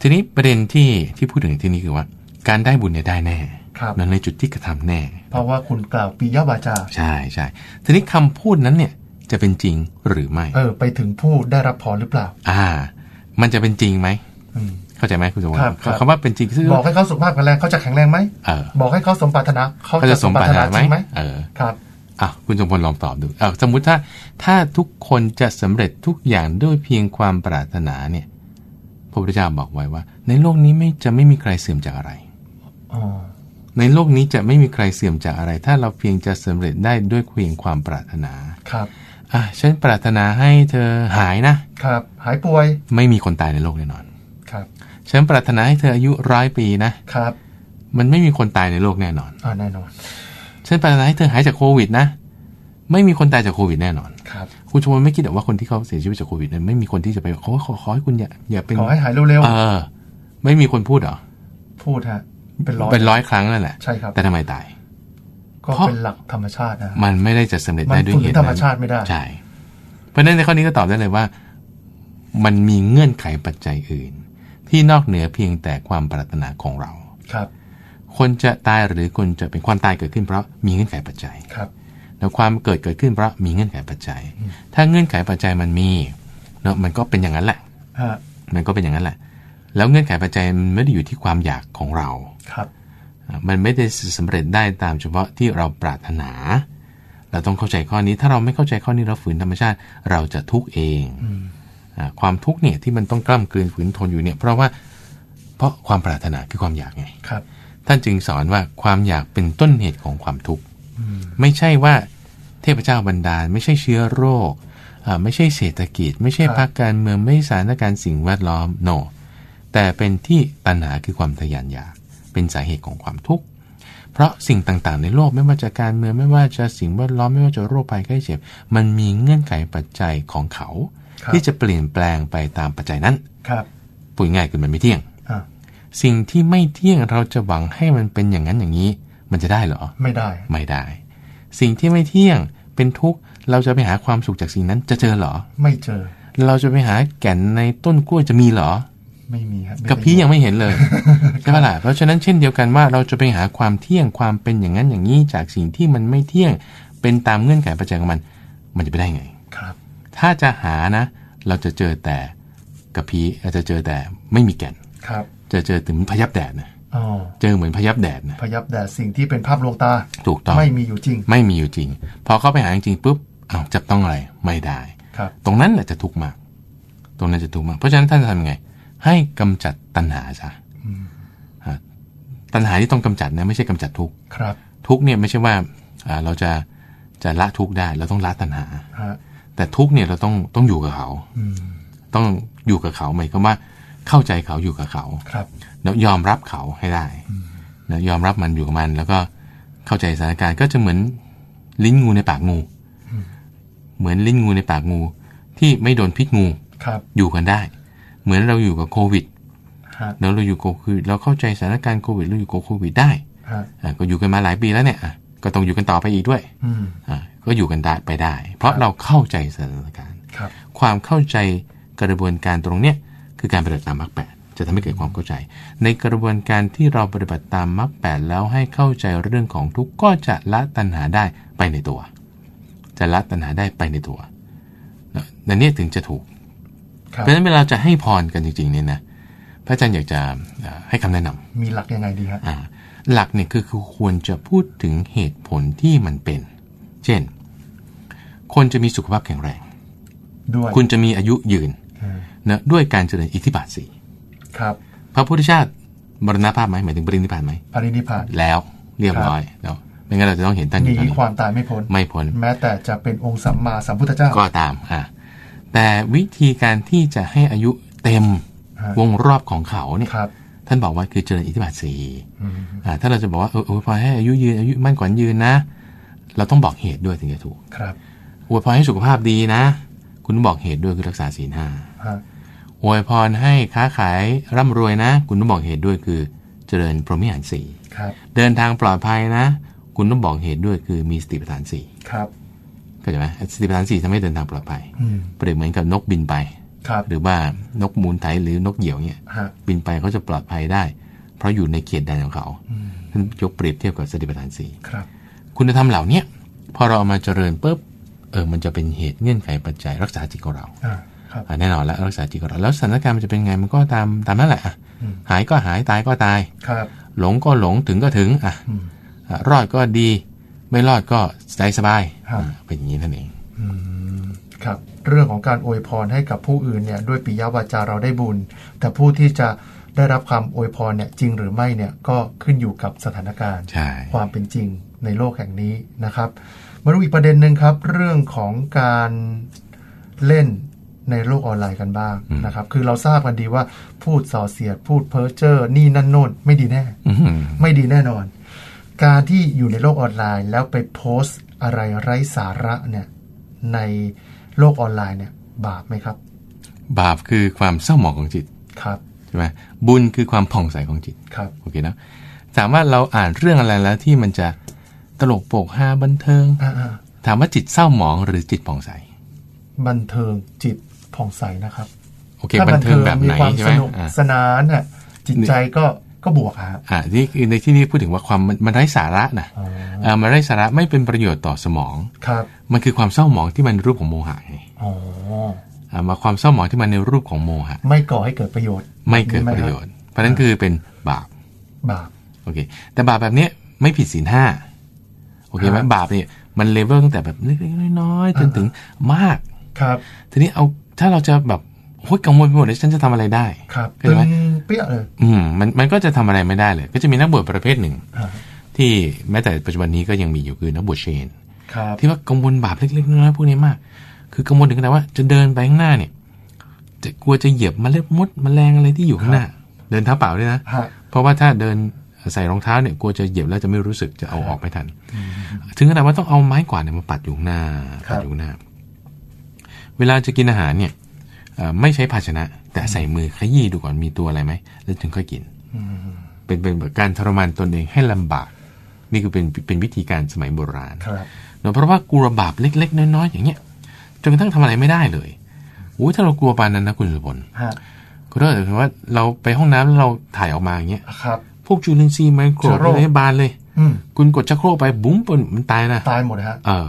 ทีนี้ประเด็นที่ที่พูดถึงที่นี้คือว่า การได้บุญเนี่ยได้แน่ครับ นั่นในจุดที่กระทำแน่ เพราะว่าคุณกล่าวปิยวาจา ใช่ใช่ทีนี้คำพูดนั้นเนี่ยจะเป็นจริงหรือไม่ เออ ไปถึงผู้ได้รับพรหรือเปล่า อ่า มันจะเป็นจริงไหมอืมเข้าใจไหมคุณสมบัติครับครับคำว่าเป็นจริงคือบอกให้เขาสุขภาพแข็งแรงเขาจะแข็งแรงไหมเออบอกให้เขาสมปรารถนาเขาเขาจะจะสสมมปปรารารถถนานาจไหมริงไหมเออครับอะคุณสมพลลองตอบดูอะสมมุติถ้าถ้าทุกคนจะสำเร็จทุกอย่างด้วยเพียงความปรารถนาเนี่ยพระพุทธเจ้าบอกไว้ว่า ในโลกนี้ไม่จะไม่มีใครเสื่อมจากอะไรอ๋อ ในโลกนี้จะไม่มีใครเสื่อมจากอะไร ถ้าเราเพียงจะสำเร็จได้ด้วยเพียงความปรารถนาครับอะฉันปรารถนาให้เธอหายนะครับ หายป่วย ไม่มีคนตายในโลกแน่นอนครับฉันปรารถนาให้เธออายุร้อยปีนะครับ มันไม่มีคนตายในโลกแน่นอนอ่าแน่นอนฉันปรารถนาให้เธอหายจากโควิดนะไม่มีคนตายจากโควิดแน่นอนครับคุณชมไม่คิดหรอกว่าคนที่เขาเสียชีวิตจากโควิดเนี่ยไม่มีคนที่จะไปขอขอขอให้คุณอย่าอย่าเป็นขอให้หายเร็วเออ ไม่มีคนพูดเหรอๆพูดฮะ เป็นร้อยเป็นร้อยครั้งนั่นแหละใช่ครับ แต่ทำไมตาย ก็เพราะเป็นหลักธรรมชาตินะมันไม่ได้จะสำเร็จมันได้ด้วยฝืนเหตุธรรมชาติไม่ได้ใช่เพราะฉะนั้นในข้อนี้ก็ตอบได้เลยว่า มันมีเงื่อนไขปัจจัยอื่น ที่นอกเหนือเพียงแต่ความปรารถนาของเราครับ คนจะตายหรือคนจะเป็นความตายเกิดขึ้นเพราะมีเงื่อนไขปัจจัยครับแล้วความเกิดเกิดขึ้นเพราะมีเงื่อนไขปัจจัย ถ้าเงื่อนไขปัจจัยมันมีเนาะมันก็เป็นอย่างนั้นแหละฮะมันก็เป็นอย่างนั้นแหละ แล้วเงื่อนไขปัจจัยมันไม่ได้อยู่ที่ความอยากของเรา ครับอะมันไม่ได้สำเร็จได้ตามเฉพาะที่เราปรารถนา เราต้องเข้าใจข้อนี้ ถ้าเราไม่เข้าใจข้อนี้เราฝืนธรรมชาติ เราจะทุกข์เองอืมอะความทุกข์เนี่ยที่มันต้องกล้ำกลืนฝืนทนอยู่เนี่ย เพราะว่าเพราะความปรารถนาคือความอยากไงครับ ท่านจึงสอนว่าความอยากเป็นต้นเหตุของความทุกข์อืมไม่ใช่ว่าเทพเจ้าบันดาล ไม่ใช่เชื้อโรคอ่าไม่ใช่เศรษฐกิจ ไม่ใช่พรรคการเมืองไม่ใช่สถานการณ์สิ่งแวดล้อมโนแต่เป็นที่ตัณหาคือความทะยานอยาก เป็นสาเหตุของความทุกข์ เพราะสิ่งต่างๆ ในโลกไม่ว่าจะการเมืองไม่ว่าจะสิ่งแวดล้อมไม่ว่าจะโรคภัยไข้เจ็บ มันมีเงื่อนไขปัจจัยของเขาครับที่จะเปลี่ยนแปลงไปตามปัจจัยนั้นครับพูดง่ายคือมันไม่เที่ยงอ่าสิ่งที่ไม่เที่ยงเราจะหวังให้มันเป็นอย่างนั้นอย่างนี้ มันจะได้เหรอ ไม่ได้ ไม่ได้ สิ่งที่ไม่เที่ยงเป็นทุกข์เราจะไปหาความสุขจากสิ่งนั้นจะเจอเหรอ ไม่เจอ เราจะไปหาแก่นในต้นกล้วยจะมีเหรอ ไม่มีครับไม่กับพี่ยังไม่เห็นเลยใช่ไหมล่ะเพราะฉะนั้นเช่นเดียวกันว่าเราจะไปหาความเที่ยงความเป็นอย่างนั้นอย่างนี้จากสิ่งที่มันไม่เที่ยงเป็นตามเงื่อนไขปัจจัยของมัน มันจะไปได้ไงครับ ถ้าจะหานะ เราจะเจอแต่กับพีอาจจะเจอแต่ไม่มีแก่นครับ จะเจอถึงพยับแดดนะอ๋อเจอเหมือนพยับแดดนะพยับแดดสิ่งที่เป็นภาพลวงตา ถูกต้องไม่มีอยู่จริง ไม่มีอยู่จริง พอเข้าไปหาจริงๆปุ๊บอ้าวจับต้องอะไรไม่ได้ครับตรงนั้นแหละจะทุกข์มาก ตรงนั้นจะทุกข์มาก เพราะฉะนั้นท่านจะทำยังไง ให้กำจัดตัณหาซะอืมฮะตัณหาที่ต้องกำจัดนะไม่ใช่กำจัดทุกข์ครับ ทุกข์เนี่ยไม่ใช่ว่าอ่าเราจะจะละทุกข์ได้ เราต้องละตัณหาฮะแต่ทุกข์เนี่ยเราต้องต้องอยู่กับเขาอืมต้องอยู่กับเขาหมายความว่าเข้าใจเขาอยู่กับเขาครับ แล้วยอมรับเขาให้ได้นะยอมรับมันอยู่กับมัน แล้วก็เข้าใจสถานการณ์ก็จะเหมือนลิ้นงูในปากงู เหมือนลิ้นงูในปากงู ที่ไม่โดนพิษงูครับ อยู่กันได้ เหมือนเราอยู่กับโควิดฮะแล้วเราอยู่กับโควิดเราเข้าใจสถานการณ์โควิดเราอยู่กับโควิดได้ฮะอะก็อยู่กันมาหลายปีแล้วเนี่ยอะก็ต้องอยู่กันต่อไปอีกด้วยอืมอะก็อยู่กันได้ไปได้ เพราะเราเข้าใจสถานการณ์ครับความเข้าใจกระบวนการตรงเนี้ยคือการปฏิบัติตามมรรคแปดจะทำให้เกิดความเข้าใจ ในกระบวนการที่เราปฏิบัติตามมรรคแปดแล้วให้เข้าใจเรื่องของทุกข์ก็จะละตัณหาได้ไปในตัว จะละตัณหาได้ไปในตัวนะนั่นเนี่ยถึงจะถูกครับ เพราะฉะนั้นเวลาจะให้พรกันจริงๆเนี่ยนะพระอาจารย์อยากจะเอ่อให้คำแนะนำมีหลักยังไงดีฮะอ่าหลักเนี่ยคือคือควรจะพูดถึงเหตุผลที่มันเป็น เช่น คนจะมีสุขภาพแข็งแรงด้วยคุณจะมีอายุยืนอืมนะด้วยการเจริญอิทธิบาทสี่ครับพระพุทธชาติมรณภาพไหมหมายถึงปรินิพพานไหมปรินิพพานแล้วเรียบร้อยเนาะไม่งั้นเราจะต้องเห็นท่านหอยู่นีตอนนี้ความตายไม่พ้นไม่พ้นแม้แต่จะเป็นองค์สัมมาสัมพุทธเจ้าก็ตามอ่า แต่วิธีการที่จะให้อายุเต็มฮะวงรอบของเขาเนี่ยครับท่านบอกว่าคือเจริญอิทธิบาทสี่อืมอ่าถ้าเราจะบอกว่าเอออวยพรให้อายุยืนอายุมั่นขวัญยืนนะ เราต้องบอกเหตุด้วยถึงจะถูก ครับออวยพรให้สุขภาพดีนะ คุณต้องบอกเหตุด้วยคือรักษาศีลห้าฮะอวยพรให้ค้าขายร่ำรวยนะ คุณต้องบอกเหตุด้วยคือเจริญพรหมิหารสี่ครับเดินทางปลอดภัยนะ คุณต้องบอกเหตุด้วยคือมีสติปัฏฐานสี่ครับ เข้าใจไหมสติปัฏฐานสี่ทำให้เดินทางปลอดภัยอืมเปรียบเหมือนกับนกบินไปครับหรือว่านกมูลไถหรือนกเหยี่ยวเนี่ยฮะบินไปเขาจะปลอดภัยได้ เพราะอยู่ในเขตแดนของเขาอืมท่านยกเปรียบเทียบกับสติปัฏฐานสี่ครับคุณธรรมเหล่าเนี้ยพอเราเอามาเจริญปุ๊บเออมันจะเป็นเหตุเงื่อนไขปัจจัยรักษาจิตของเราอ่าครับอะแน่นอนแล้วรักษาจิตของเราแล้วสถานการณ์มันจะเป็นไงมันก็ตามตามนั่นแหละอะอืมหายก็หายตายก็ตายครับหลงก็หลงถึงก็ถึงอะอืมอะรอดก็ดี ไม่รอดก็ใจสบายครับอะเป็นอย่างนี้นั่นเองอืมครับ เรื่องของการอวยพรให้กับผู้อื่นเนี่ย ด้วยปิยวาจาเราได้บุญ แต่ผู้ที่จะได้รับคำอวยพรเนี่ยจริงหรือไม่เนี่ยก็ขึ้นอยู่กับสถานการณ์ใช่ความเป็นจริงในโลกแห่งนี้นะครับมาดูอีกประเด็นหนึ่งครับ เรื่องของการเล่นในโลกออนไลน์กันบ้างนะครับ คือเราทราบกันดีว่าพูดส่อเสียดพูดเพ้อเจ้อนี่นั่นโน่นไม่ดีแน่อื้อหือไม่ดีแน่นอน การที่อยู่ในโลกออนไลน์ แล้วไปโพสต์อะไรไร้สาระเนี่ยในโลกออนไลน์เนี่ยบาปไหมครับ บาปคือความเศร้าหมองของจิตครับใช่ไหมบุญคือความผ่องใสของจิตครับโอเคนะถามว่าเราอ่านเรื่องอะไรแล้วที่มันจะตลกโปกฮาบันเทิงอ่าถามว่าจิตเศร้าหมองหรือจิตผ่องใสๆบันเทิงจิตผ่องใสนะครับโอเคบันเทิงแบบไหนมีความใช่สไหมนุกอ่าสนานอะจิตใจก็ ก็บวกอะฮะอ่าที่คือในที่นี้พูดถึงว่าความมันมันไร้สาระนะอ๋ออ่ามันไร้สาระไม่เป็นประโยชน์ต่อสมองครับมันคือความเศร้าหมองที่มันรูปของโมหะไงอ๋ออ่ามาความเศร้าหมองที่มันในรูปของโมหะ ไม่ก่อให้เกิดประโยชน์ ไม่เกิดหประโยชน์ เพราะฉะนั้นคือเป็นบาปบาปโอเค แต่บาปแบบเนี้ยไม่ผิดศีลห้าโอเคไหมครับบาปเนี่ยมันเลเวลตั้งแต่แบบเล็กๆน้อยๆจนถึงมากครับ ทีนี้เอาถ้าเราจะแบบโอ้ยกังวลไปหมดเลยฉันจะทำอะไรได้ครับเข้าใจไหมตึง เปี้ยเลย อืมมันมันก็จะทำอะไรไม่ได้เลย ก็จะมีนักบวชประเภทหนึ่งอ่าที่แม้แต่ปัจจุบันนี้ก็ยังมีอยู่คือนักบวชเชนครับที่ว่ากังวลบาปเล็กๆน้อยๆพวกนี้มาก คือกังวลถึงขนาดว่าจะเดินไปข้างหน้าเนี่ย จะกลัวจะเหยียบมเมล็ดมดแมลงอะไรที่อยู่ข้างหน้า เดินเท้าเปล่าด้วยนะฮะเพราะว่าถ้าเดินใส่รองเท้าเนี่ยกลัวจะเหยียบแล้วจะไม่รู้สึกจะเอาออกไม่ทัน ถึงขนาดว่าต้องเอาไม้กวาดเนี่ยมาปัดอยู่ข้างหน้าครับปัดอยู่ข้างหน้า เวลาจะกินอาหารเนี่ยเอ่อ ไม่ใช้ภาชนะ แต่ใส่มือขยี้ดูก่อนมีตัวอะไรไหมแล้วถึงค่อยกินอืมเป็นเป็นแบบการทรมานตนเองให้ลำบาก นี่คือเป็นเป็นวิธีการสมัยโบราณครับเนอะเพราะว่ากลัวบาปเล็ก ๆ น้อยๆอย่างเงี้ยจนกระทั่งทำอะไรไม่ได้เลยโอ้ยถ้าเรากลัวปานนั้นนะคุณสุพลฮะก็ถ้าเกิดว่าเราไปห้องน้ำแล้วเราถ่ายออกมาอย่างเงี้ยครับ พวกจุลินทรีย์ไมโครเชื้อโรคอะไรบานเลยอืมคุณกดชักโครกไปบุ้มปุ่นมันตายนะตายหมดฮะเออ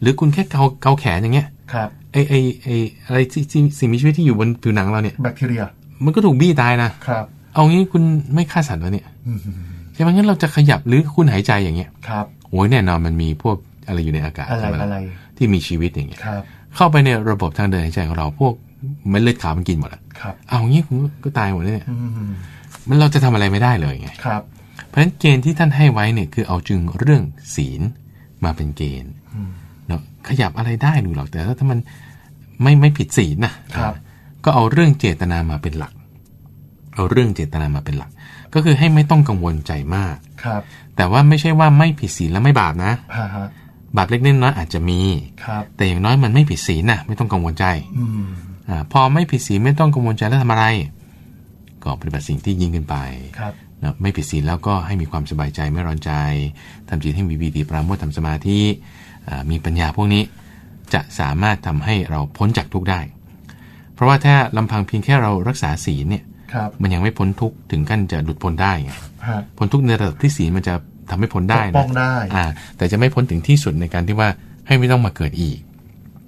หรือคุณแค่เกาเกาแขนอย่างเงี้ยครับ ไอไอไออะไรที่ที่สิ่งมีชีวิตที่อยู่บนผิวหนังเราเนี่ยแบคทีเรีย มันก็ถูกบี้ตายนะครับ เอางี้คุณไม่ฆ่าสัตว์วะเนี่ยอืมใช่ไหมงั้นเราจะขยับหรือคุณหายใจอย่างเงี้ยครับโอ้ยแน่นอนมันมีพวกอะไรอยู่ในอากาศอะไรใช่ไหมล่ะอะไรที่มีชีวิตอย่างเงี้ยครับ เข้าไปในระบบทางเดินหายใจของเราพวกเม็ดเลือดขาวมันกินหมดอะครับเอางี้คุณก็ตายหมดเลยเนี่ยอืมมันเราจะทำอะไรไม่ได้เลยไงครับ เพราะฉะนั้นเกณฑ์ที่ท่านให้ไว้เนี่ยคือเอาจึงเรื่องศีลมาเป็นเกณฑ์เนาะ ขยับอะไรได้ดูหรอกแต่ถ้ามันไม่ไม่ผิดศีลนะครับก็เอาเรื่องเจตนามาเป็นหลัก เอาเรื่องเจตนามาเป็นหลัก ก็คือให้ไม่ต้องกังวลใจมากครับ แต่ว่าไม่ใช่ว่าไม่ผิดศีลแล้วไม่บาปนะฮะฮะบาปเล็กๆน้อยๆอาจจะมีครับแต่อย่างน้อยมันไม่ผิดศีลนะไม่ต้องกังวลใจอืมอาพอไม่ผิดศีลไม่ต้องกังวลใจแล้วทำอะไร ก็ปฏิบัติสิ่งที่ยิ่งขึ้นไปครับนะไม่ผิดศีลแล้วก็ให้มีความสบายใจไม่ร้อนใจทำจิตให้มีปีติปราโมทย์ทำสมาธิอ่า มีปัญญาพวกนี้จะสามารถทำให้เราพ้นจากทุกข์ได้ เพราะว่าถ้าลำพังเพียงแค่เรารักษาศีลเนี่ยครับมันยังไม่พ้นทุกข์ถึงขั้นจะหลุดพ้นได้ไงฮะพ้นทุกข์ในระดับที่ศีลมันจะทำให้พ้นได้ปกป้นะองได้อ่า แต่จะไม่พ้นถึงที่สุดในการที่ว่าให้ไม่ต้องมาเกิดอีก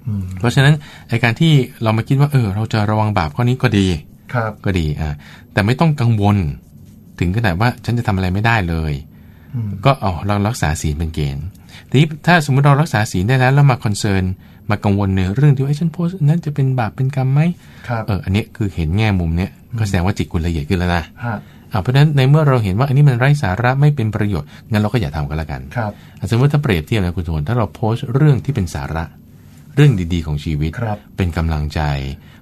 อืมเพราะฉะนั้นไอการที่เรามาคิดว่า เออ เราจะระวังบาปข้อนี้ก็ดี ครับ ก็ดีอ่าแต่ไม่ต้องกังวล ถึงขนาดว่าฉันจะทำอะไรไม่ได้เลยอืมก็เอาเรารักษาศีลเป็นเกณฑ์ ทีนี้ถ้าสมมติเรารักษาศีลได้แล้วแล้วมาคอนเซิร์นมากังวลในเรื่องที่ว่าเอ้ยฉันโพสต์นั้นจะเป็นบาปเป็นกรรมไหมครับเอออันนี้คือเห็นแง่มุมเนี้ยก็แสดงว่าจิตคุณละเอียดขึ้นแล้วนะฮะอ่าเพราะฉะนั้นในเมื่อเราเห็นว่าอันนี้มันไร้สาระไม่เป็นประโยชน์งั้นเราก็อย่าทำกันละกันครับอะสมมติถ้าเปรียบเทียบนะคุณโทนถ้าเราโพสต์เรื่องที่เป็นสาระ เรื่องดีๆ ของชีวิตครับเป็นกำลังใจ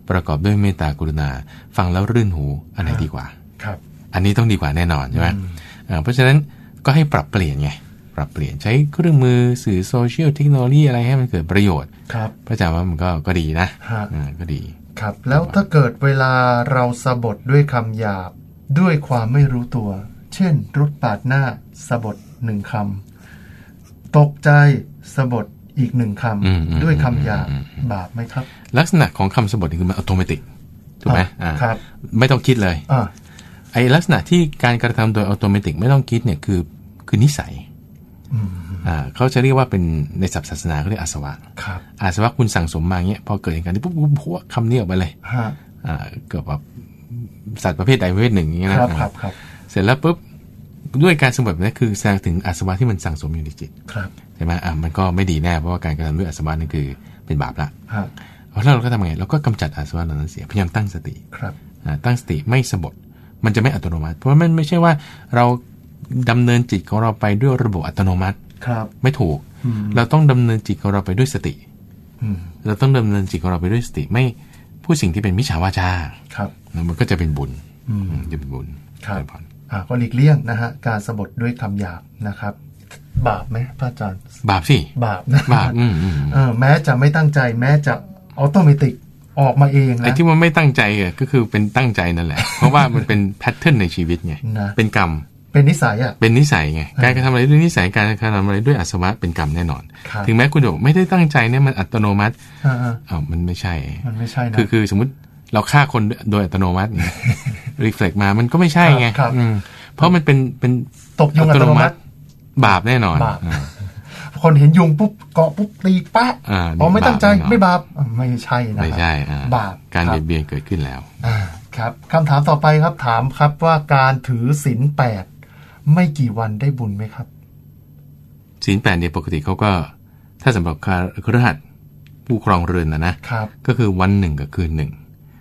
ประกอบด้วยเมตตากรุณา ฟังแล้วรื่นหูอันไหนดีกว่าครับ อันนี้ต้องดีกว่าแน่นอนใช่ไหมอ่าเพราะฉะนั้นก็ให้ปรับเปลี่ยนไง ปรับเปลี่ยนใช้เครื่องมือสื่อโซเชียลเทคโนโลยีอะไรให้มันเกิดประโยชน์ครับพระอาจารย์ว่ามันก็ก็ดีนะฮะอ่าก็ดีครับ แล้วถ้าเกิดเวลาเราสะบดด้วยคำหยาบด้วยความไม่รู้ตัว เช่นรถปาดหน้าสะบดหนึ่งคำตกใจสะบดอีกหนึ่งคอืมอืมำด้วยคำหยาบอืมอืมบาปไหมครับ ลักษณะของคำสะบดนี่คือมันอัตโนมัติถูกไหมอ่าครับ ไม่ต้องคิดเลยอ่าไอ้ลักษณะที่การกระทำโดยอัตโนมัติไม่ต้องคิดเนี่ยคือคือนิสัยอืมอ่า เขาจะเรียกว่าเป็นในศัพท์ศาสนาเขาเรียกอาสวะครับอาสวะคุณสั่งสมมาเงี้ยพอเกิดเหตุการณ์ที่ปุ๊บปุ๊บพัวคำนี้ออกไปเลยฮะอ่าเกิดแบบสัตว์ประเภทใดประเภทหนึ่งอย่างเงี้ยนะครับครับครับเสร็จแล้วปุ๊บด้วยการสมบัตินี้คือแสดงถึงอาสวะที่มันสั่งสมอยู่ในจิตครับใช่ไหมอ่ามันก็ไม่ดีแน่เพราะว่าการกระทำด้วยอาสวะนั่นคือเป็นบาปละฮะเพราะฉะนั้นเราก็ทำไงเราก็กำจัดอาสวะเหล่านั้นเสียพยายามตั้งสติครับอ่าตั้งสติไม่สะบดมันจะไม่อัตโนมัติ เพราะว่ามันไม่ใช่ว่าเรา ดำเนินจิตของเราไปด้วยระบบอัตโนมัติครับ ไม่ถูกอืมเราต้องดำเนินจิตของเราไปด้วยสติอืมเราต้องดำเนินจิตของเราไปด้วยสติไม่พูดสิ่งที่เป็นมิจฉาวาจาครับนะมันก็จะเป็นบุญอืมอืมจะเป็นบุญครับเป็นพรอ่าก็หลีกเลี่ยงนะฮะการสะบดด้วยคำหยาบนะครับบาปไหมพระอาจารย์ บาปสิบาปนะบาปอืมอืมเออแม้จะไม่ตั้งใจ แม้จะ automatic ออกมาเองไอ้นะที่มันไม่ตั้งใจอะก็คือเป็นตั้งใจนั่นแหละ เพราะว่ามันเป็น pattern ในชีวิตไงนะเป็นกรรม เป็นนิสัยอะเป็นนิสัยไงการกระทำอะไรด้วยนิสัยการกระทำอะไรด้วยอาสวะเป็นกรรมแน่นอนครับถึงแม้คุณจะบอกไม่ได้ตั้งใจเนี่ยมันอัตโนมัติอ่าอ้าวมันไม่ใช่ๆมันไม่ใช่นะคือคือสมมติเราฆ่าคนโดยอัตโนมัติรีเฟล็กมามันก็ไม่ใช่ไงครับอืมเพราะมันเป็นเป็นตกยุงอัตโนมัติ บาปแน่นอนบาปอ่าคนเห็นยุงปุ๊บเกาะปุ๊บตีปะอ่าอ๋อไม่ตั้งใจบาปแน่นอนไม่บาปอะไม่ใช่นะไม่ใช่อ่าบาปการคเบีรัยบดเบียนเกิดขึ้นแล้วอ่าครับคำถามต่อไปครับถามครับว่าการถือศีลแปด ไม่กี่วันได้บุญไหมครับศีลแปดเนี่ยปกติเขาก็ ถ้าสำหรับคาครหัสผู้ครองเรือนนะนะครับก็คือวันหนึ่งกับคืนหนึ่ง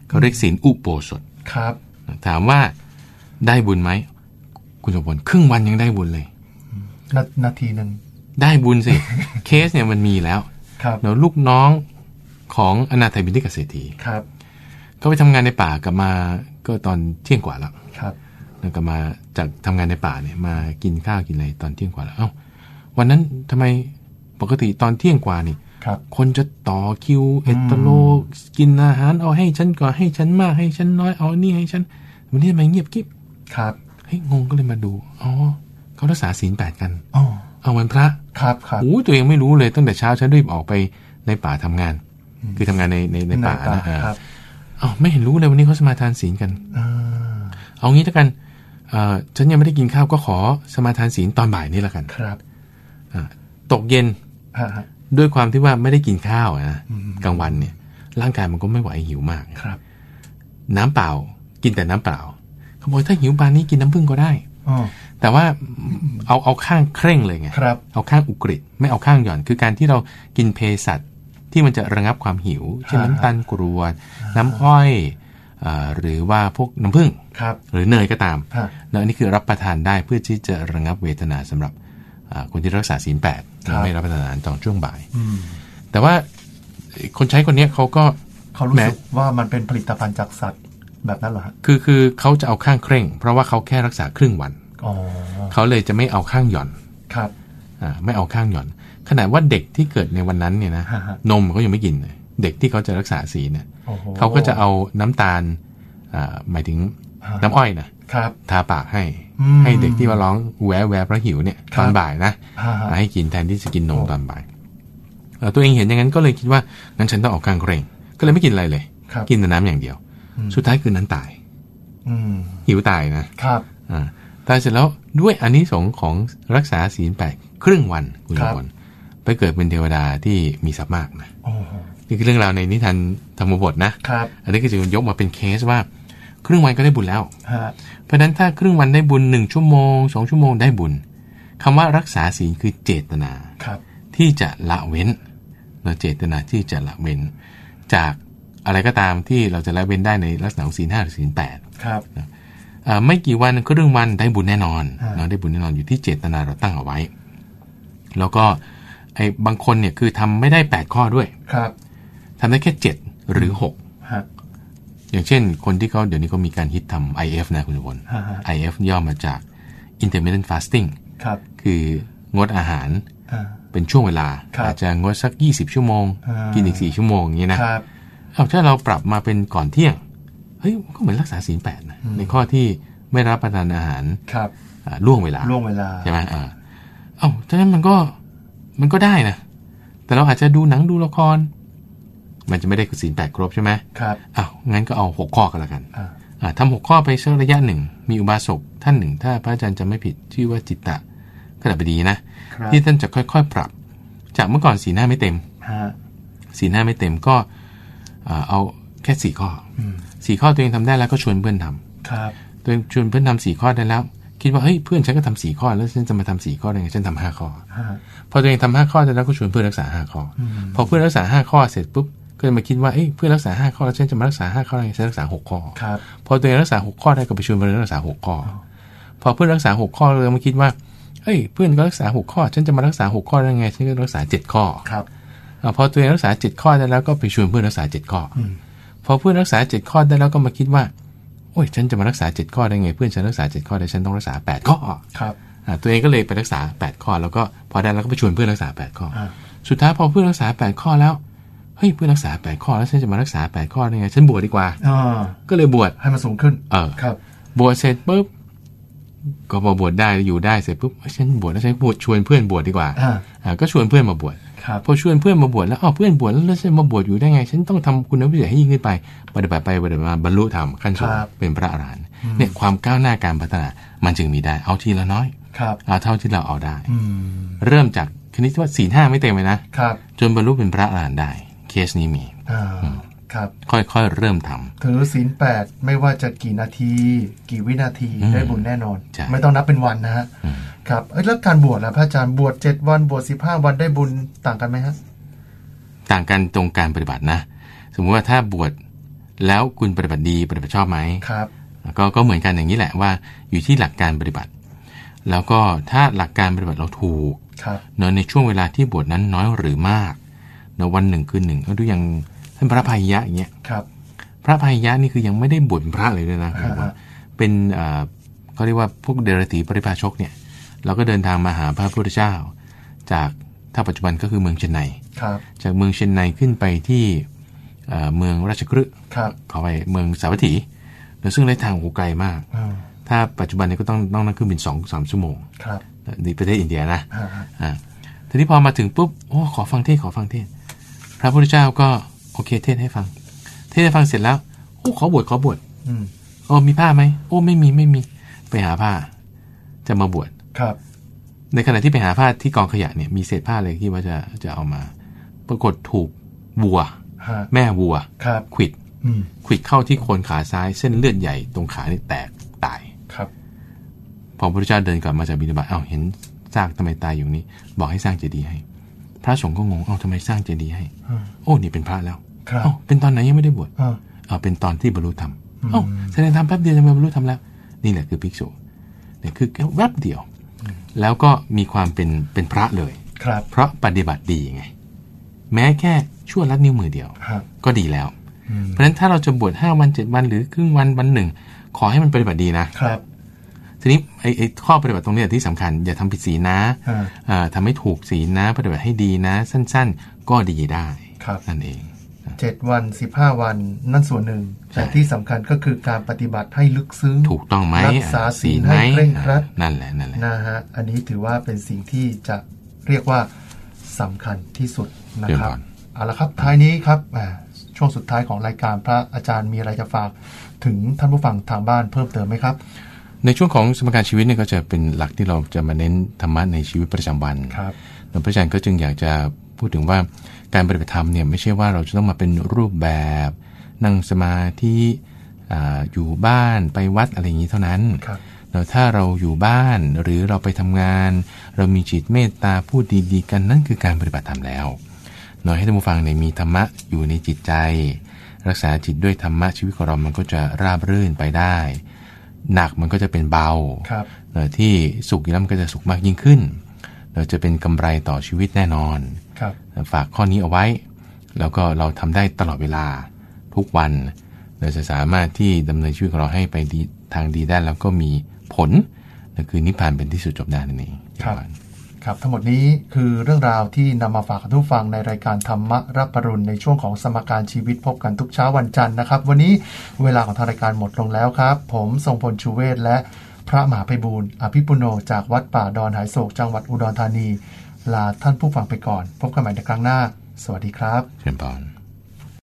เขาเรียกศีลอุโบสถครับ ถามว่าได้บุญไหมคุณสมบัติครึ่งวันยังได้บุญเลยนานาทีหนึ่งได้บุญสิ เคสเนี่ยมันมีแล้วครับเดี๋ยวลูกน้องของอนาถบิณฑิกเศรษฐีครับก็ไปทำงานในป่ากลับมาก็ตอนเที่ยงกว่าแล้วครับ แล้วก็มาจากทำงานในป่าเนี่ยมากินข้าวกินอะไรตอนเที่ยงกว่าแล้ว เอ้า วันนั้นทำไมปกติตอนเที่ยงกว่านี่ครับ คนจะต่อคิวเอตโลกินอาหารเอาให้ฉันก่อนให้ฉันมากให้ฉันน้อยเอานี่ให้ฉันวันนี้ทำไมเงียบกิ๊บครับเฮ้ยงงก็เลยมาดูอ๋อเขารักษาศีลแปดกันอ๋อเอาวันพระครับครับโอ้ยตัวเองไม่รู้เลยตั้งแต่เช้าฉันรีบออกไปในป่าทำงาน คือทำงานในในในป่านะเออครับเอ้าไม่เห็นรู้เลยวันนี้เขาสมาทานศีลกันอ่าเอางี้แล้วกันเอ่อ ฉันยังไม่ได้กินข้าวก็ขอสมาทานศีลตอนบ่ายนี่แล้วกันครับอ่าตกเย็นฮะฮะด้วยความที่ว่าไม่ได้กินข้าวอะนะอืมกลางวันเนี่ยร่างกายมันก็ไม่ไหวหิวมากครับ น้ำเปล่ากินแต่น้ำเปล่าเขาบอกถ้าหิวปานนี้กินน้ำผึ้งก็ได้อ๋อแต่ว่าเอาเอาข้างเคร่งเลยไงครับเอาข้างอุกฤษไม่เอาข้างหย่อน คือการที่เรากินเภสัชที่มันจะระงับความหิวเช่นฮะน้ำตาลกรวด น้ำอ้อยอา หรือว่าพวกน้ำผึ้งครับหรือเนยก็ตามฮะแล้วอันนี้คือรับประทานได้เพื่อที่จะระงับเวทนาสำหรับอ่าคนที่รักษาศีลแปดครับไม่รับประทานอาหารตอนช่วงบ่ายอืมแต่ว่าคนใช้คนเนี้ยเขาก็เขารู้แม้สึกว่ามันเป็นผลิตภัณฑ์จากสัตว์แบบนั้นเหรอฮะคือคือเขาจะเอาข้างเคร่ง เพราะว่าเขาแค่รักษาครึ่งวันอ๋อเขาเลยจะไม่เอาข้างหย่อนครับอ่าไม่เอาข้างหย่อน ขนาดว่าเด็กที่เกิดในวันนั้นเนี่ยนะฮะฮะนมเขายังไม่กินเลยเด็กที่เขาจะรักษาศีลเนี่ยโอ้โห เขาก็จะเอาน้ำตาลอ่าหมายถึงฮะน้ำอ้อยนะครับทาปากให้อืมให้เด็กที่ว่าร้องแวะแวะเพราะหิวเนี่ยครัตบอนบ่ายนะฮะฮะให้กินแทนที่จะกินนมโอ้ตอนบ่ายเอ่อตัวเองเห็นอย่างนั้นก็เลยคิดว่างั้นฉันต้องออกกลางเกรงก็เลยไม่กินอะไรเลยครับกินแต่น้ำอย่างเดียวอืมสุดท้ายคืนนั้นตาย อืมหิวตายนะครับอ่าตายเสร็จแล้วด้วยอันนี้สงส์ของรักษาศีลแปดครึ่งวันคุณครับบอลไปเกิดเป็นเทวดาที่มีทรัพย์มากนะโอ้โห นี่คือเรื่องราวในนิทานธรรมบทนะครับอันนี้ก็จะยกมาเป็นเคสว่า ครึ่งวันก็ได้บุญแล้วฮะเพราะฉะนั้นถ้าครึ่งวันได้บุญหนึ่งชั่วโมงสองชั่วโมงได้บุญคำว่ารักษาศีลคือเจตนาครับ ที่จะละเว้นเราเจตนาที่จะละเว้น จากอะไรก็ตามที่เราจะละเว้นได้ในลักษณะของศีลห้าหรือศีลแปดครับอ่าไม่กี่วันครึ่งวันได้บุญแน่นอนอ่าเนาะได้บุญแน่นอนอยู่ที่เจตนาเราตั้งเอาไว้ แล้วก็ไอ้บางคนเนี่ยคือทำไม่ได้8ข้อด้วยครับ ทำได้แค่7หรือฮะ6อย่างเช่น คนที่เขาเดี๋ยวนี้เขามีการฮิตทำ IF นะคุณผู้ชมฮะฮะ IF ย่อมาจาก intermittent fasting ครับคืองดอาหารอ่าเป็นช่วงเวลาครับอาจจะงดสัก 20 ชั่วโมงอ่ากิกินอีก4ชั่วโมงอย่างนี้นะครับเอาถ้าเราปรับมาเป็นก่อนเที่ยงเฮ้ยก็เหมือนรักษาศีลแปดนะอืมในข้อที่ไม่รับประทานอาหารครับอ่าล่วงเวลาล่วงเวลาใช่ไหมอ่าเอ้าฉะนั้นมันก็มันก็ได้นะ แต่เราอาจจะดูหนังดูละคร มันจะไม่ได้ศีลแปดครบใช่ไหมครับอ้าวงั้นก็เอาหกข้อกันละกันอ่าอ่าทำหกข้อไปสักระยะหนึ่ง มีอุบาสกท่านหนึ่ง ถ้าพระอาจารย์จะไม่ผิดชื่อว่าจิตตะขณะบดีนะครับที่ท่านจะค่อยๆปรับ จากเมื่อก่อนสีหน้าไม่เต็มฮะสีหน้าไม่เต็มก็อ่าเอาแค่สี่ข้ออืมสี่ข้อตัวเองทำได้แล้วก็ชวนเพื่อนทำครับตัวเองชวนเพื่อนทำสี่ข้อได้แล้ว คิดว่าเฮ้ยเพื่อนฉันก็ทำสี่ข้อแล้วฉันจะมาทำสี่ข้อได้ไงฉันทำห้าข้อฮะพอตัวเองทำห้าข้อได้แล้วก็ชวนเพื่อนรักษาห้าข้อออืมพอเพื่อนรักษาห้าข้อเสร็จปุ๊บ ก็จะมาคิดว่าเอ้ยเพื่อนรักษาห้าข้อแล้วฉันจะมารักษาห้าข้อได้ไงฉันรักษาหกข้อครับพอตัวเองรักษาหกข้อได้ก็ไปชวนเพื่อนรักษาหกข้อ พอเพื่อนรักษาหกข้อเลยมาคิดว่าเอ้ยเพื่อนก็รักษาหกข้อ ฉันจะมารักษาหกข้อได้ไงฉันก็รักษาเจ็ดข้อครับอ่าพอตัวเองรักษาเจ็ดข้อได้แล้วก็ไปชวนเพื่อนรักษาเจ็ดข้ออมพอเพื่อนรักษาเจ็ดข้อได้แล้วก็มาคิดว่าโอ้ยฉันจะมารักษาเจ็ดข้อได้ไง เพื่อนฉันรักษาเจ็ดข้อได้ฉันต้องรักษาแปดข้อครับอ่าตัวเองก็เลยไปรักษาแปดข้อ แล้วก็พอได้แล้วก็ไปชวนเพื่อนรักษาแปดข้ออ่าสุดท้ายพอเพื่อนรักษาแปดข้อแล้วเฮ้ยเพื่อนรักษาแปดข้อแล้วฉันจะมารักษาแปดข้อได้ไงฉันบวชดีกว่าอ่าก็เลยบวชให้มันสูงขึ้น เออครับ บวชเสร็จปุ๊บก็พอบวชได้อยู่ได้เสร็จปุ๊บเอ้ยฉันบวชแล้วฉันบวชชวนเพื่อนบวชดีกว่าอ่าอ่าก็ชวนเพื่อนมาบวชครับพอชวนเพื่อนมาบวชแล้วอ้าวเพื่อนบวชแล้วแล้วฉันมาบวชอยู่ได้ไง ฉันต้องทำคุณวิเศษให้ยิ่งขึ้นไป ปฏิบัติไปปฏิบัติมาบรรลุธรรมขั้นสูงครับเป็นพระอรหันต์เนี่ยความก้าวหน้าการพัฒนามันจึงมีได้เอาทีละน้อยครับเอาเท่าที่เราเอาได้อืมเริ่มจากคณิตว่าสี่ห้าไม่เต็มเลยนะครับจนบรรลุเป็นพระอรหันต์ได้ เคสนี้มีอ่าครับ ค่อยๆเริ่มทำถือศีลแปดไม่ว่าจะกี่นาที กี่วินาทีอืมได้บุญแน่นอนใช่ไม่ต้องนับเป็นวันนะฮะอืมครับเอ้ยแล้วการบวชล่ะพระอาจารย์บวชเจ็ดวันบวชสิบห้าวันได้บุญต่างกันไหมฮะต่างกันตรงการปฏิบัตินะ สมมุติว่าถ้าบวชแล้วคุณปฏิบัติดีปฏิบัติชอบไหมครับก็ก็เหมือนกันอย่างนี้แหละว่า อยู่ที่หลักการปฏิบัติ แล้วก็ถ้าหลักการปฏิบัติเราถูกครับเนอะในช่วงเวลาที่บวชนั้นน้อยหรือมากเนอะวันหนึ่งคืนหนึ่งก็ดูอย่างท่านพระพายยะอย่างเงี้ยครับพระพายยะนี่คือยังไม่ได้บวชเป็นพระเลยด้วยนะอ่าฮะเป็นเอ่อเขาเรียกว่าพวกเดรธีปริพาชกเนี่ยเราก็เดินทางมาหาพระพุทธเจ้า จากถ้าปัจจุบันก็คือเมืองเชียงใหม่ครับจากเมืองเชียงใหม่ขึ้นไปที่เอ่อเมืองราชกฤห์ครับขอไปเมืองสาวัตถีแล้วซึ่งระยะทางโอ้โหไกลมากอ่าถ้าปัจจุบันนี้ก็ต้องต้องนั่งเครื่องบินสองสามชั่วโมงครับในประเทศอินเดียนะอ่าฮะอ่าทีนี้พอมาถึงปุ๊บโอ้ขอฟังเทศขอฟังเทศ พระพุทธเจ้าก็โอเคเทศให้ฟัง เทศให้ฟังเสร็จแล้วโอ้ขอบวชขอบวชอืมโอ้มีผ้าไหมโอ้ไม่มีไม่มี ไปหาผ้า จะมาบวชครับ ในขณะที่ไปหาผ้าที่กองขยะเนี่ยมีเศษผ้าเลยที่ว่าจะจะเอามา ปรากฏถูกวัวฮะแม่วัวครับขวิดอืมขวิดเข้าที่โคนขาซ้ายเส้นเลือดใหญ่ตรงขานี่แตกตายครับพอพระพุทธเจ้าเดินกลับมาจากบิณฑบาตเอ้าเห็นซากทำไมตายอยู่นี้ บอกให้สร้างเจดีย์ให้ พระสงฆ์ก็งงเอ้าทำไมสร้างเจดีย์ให้อืมโอ้นี่เป็นพระแล้วครับเอ้าเป็นตอนไหนยังไม่ได้บวชอ่าเอาเป็นตอนที่บรรลุธรรมอืมเอ้าแสดงธรรมแป๊บเดียวทำไมบรรลุธรรมแล้ว นี่แหละคือภิกษุเนี่ยคือแค่แวบเดียว แล้วก็มีความเป็นเป็นพระเลยครับ เพราะปฏิบัติดีไง แม้แค่ชั่วลัดนิ้วมือเดียวฮะก็ดีแล้วอืมเพราะฉะนั้นถ้าเราจะบวชห้าวันเจ็ดวันหรือครึ่งวันวันหนึ่ง ขอให้มันปฏิบัติดีนะครับ ทีนี้ไอ้ไอ้ข้อปฏิบัติตรงนี้ที่สำคัญ อย่าทำผิดศีลนะอ่าเอ่อทำให้ถูกศีลนะ ปฏิบัติให้ดีนะ สั้น ๆ ก็ดีได้ครับนั่นเองเจ็ดวันสิบห้าวันนั่นส่วนหนึ่งใช่แต่ที่สำคัญก็คือการปฏิบัติให้ลึกซึ้ง ถูกต้องไหมรักษาศีลไหมให้เคร่งครัดนั่นแหละนั่นแหละนะฮะอันนี้ถือว่าเป็นสิ่งที่จะเรียกว่าสำคัญที่สุดนะครับเดี๋ยวก่อนเอาละครับท้ายนี้ครับอ่าช่วงสุดท้ายของรายการพระอาจารย์มีอะไรจะฝาก ถึงท่านผู้ฟังทางบ้านเพิ่มเติมไหมครับ ในช่วงของสมการชีวิตเนี่ยก็จะเป็นหลักที่เราจะมาเน้นธรรมะในชีวิตประจำวันครับแล้วพระอาจารย์ก็จึงอยากจะพูดถึงว่าการปฏิบัติธรรมเนี่ยไม่ใช่ว่าเราจะต้องมาเป็นรูปแบบ นั่งสมาธิอ่าอยู่บ้านไปวัดอะไรอย่างนี้เท่านั้นครับแล้วถ้าเราอยู่บ้านหรือเราไปทำงาน เรามีจิตเมตตาพูดดีๆ กันนั่นคือการปฏิบัติธรรมแล้วหน่อยให้ท่านผู้ฟังเนี่ยมีธรรมะอยู่ในจิตใจ รักษาจิตด้วยธรรมะชีวิตของเรามันก็จะราบรื่นไปได้ หนักมันก็จะเป็นเบาครับเอ่อที่สุขอยู่แล้วมันก็จะสุขมากยิ่งขึ้นเราจะเป็นกำไรต่อชีวิตแน่นอนครับฝากข้อนี้เอาไว้ แล้วก็เราทำได้ตลอดเวลาทุกวัน เราจะสามารถที่ดำเนินชีวิตของเราให้ไปดีทางดีได้แล้วก็มีผลนั่นคือนิพพานเป็นที่สุดจบได้นั่นเองครับ ครับทั้งหมดนี้คือเรื่องราวที่นำมาฝากทุกฟังในรายการธรรมรับปรุณในช่วงของสมการชีวิตพบกันทุกเช้าวันจันทร์นะครับ วันนี้เวลาของทางรายการหมดลงแล้วครับ ผมทรงพลชูเวศและพระมหาไพบูลย์อภิปุโนจากวัดป่าดอนหายโศกจังหวัดอุดรธานี ลาท่านผู้ฟังไปก่อน พบกันใหม่ในครั้งหน้า สวัสดีครับเชิญพร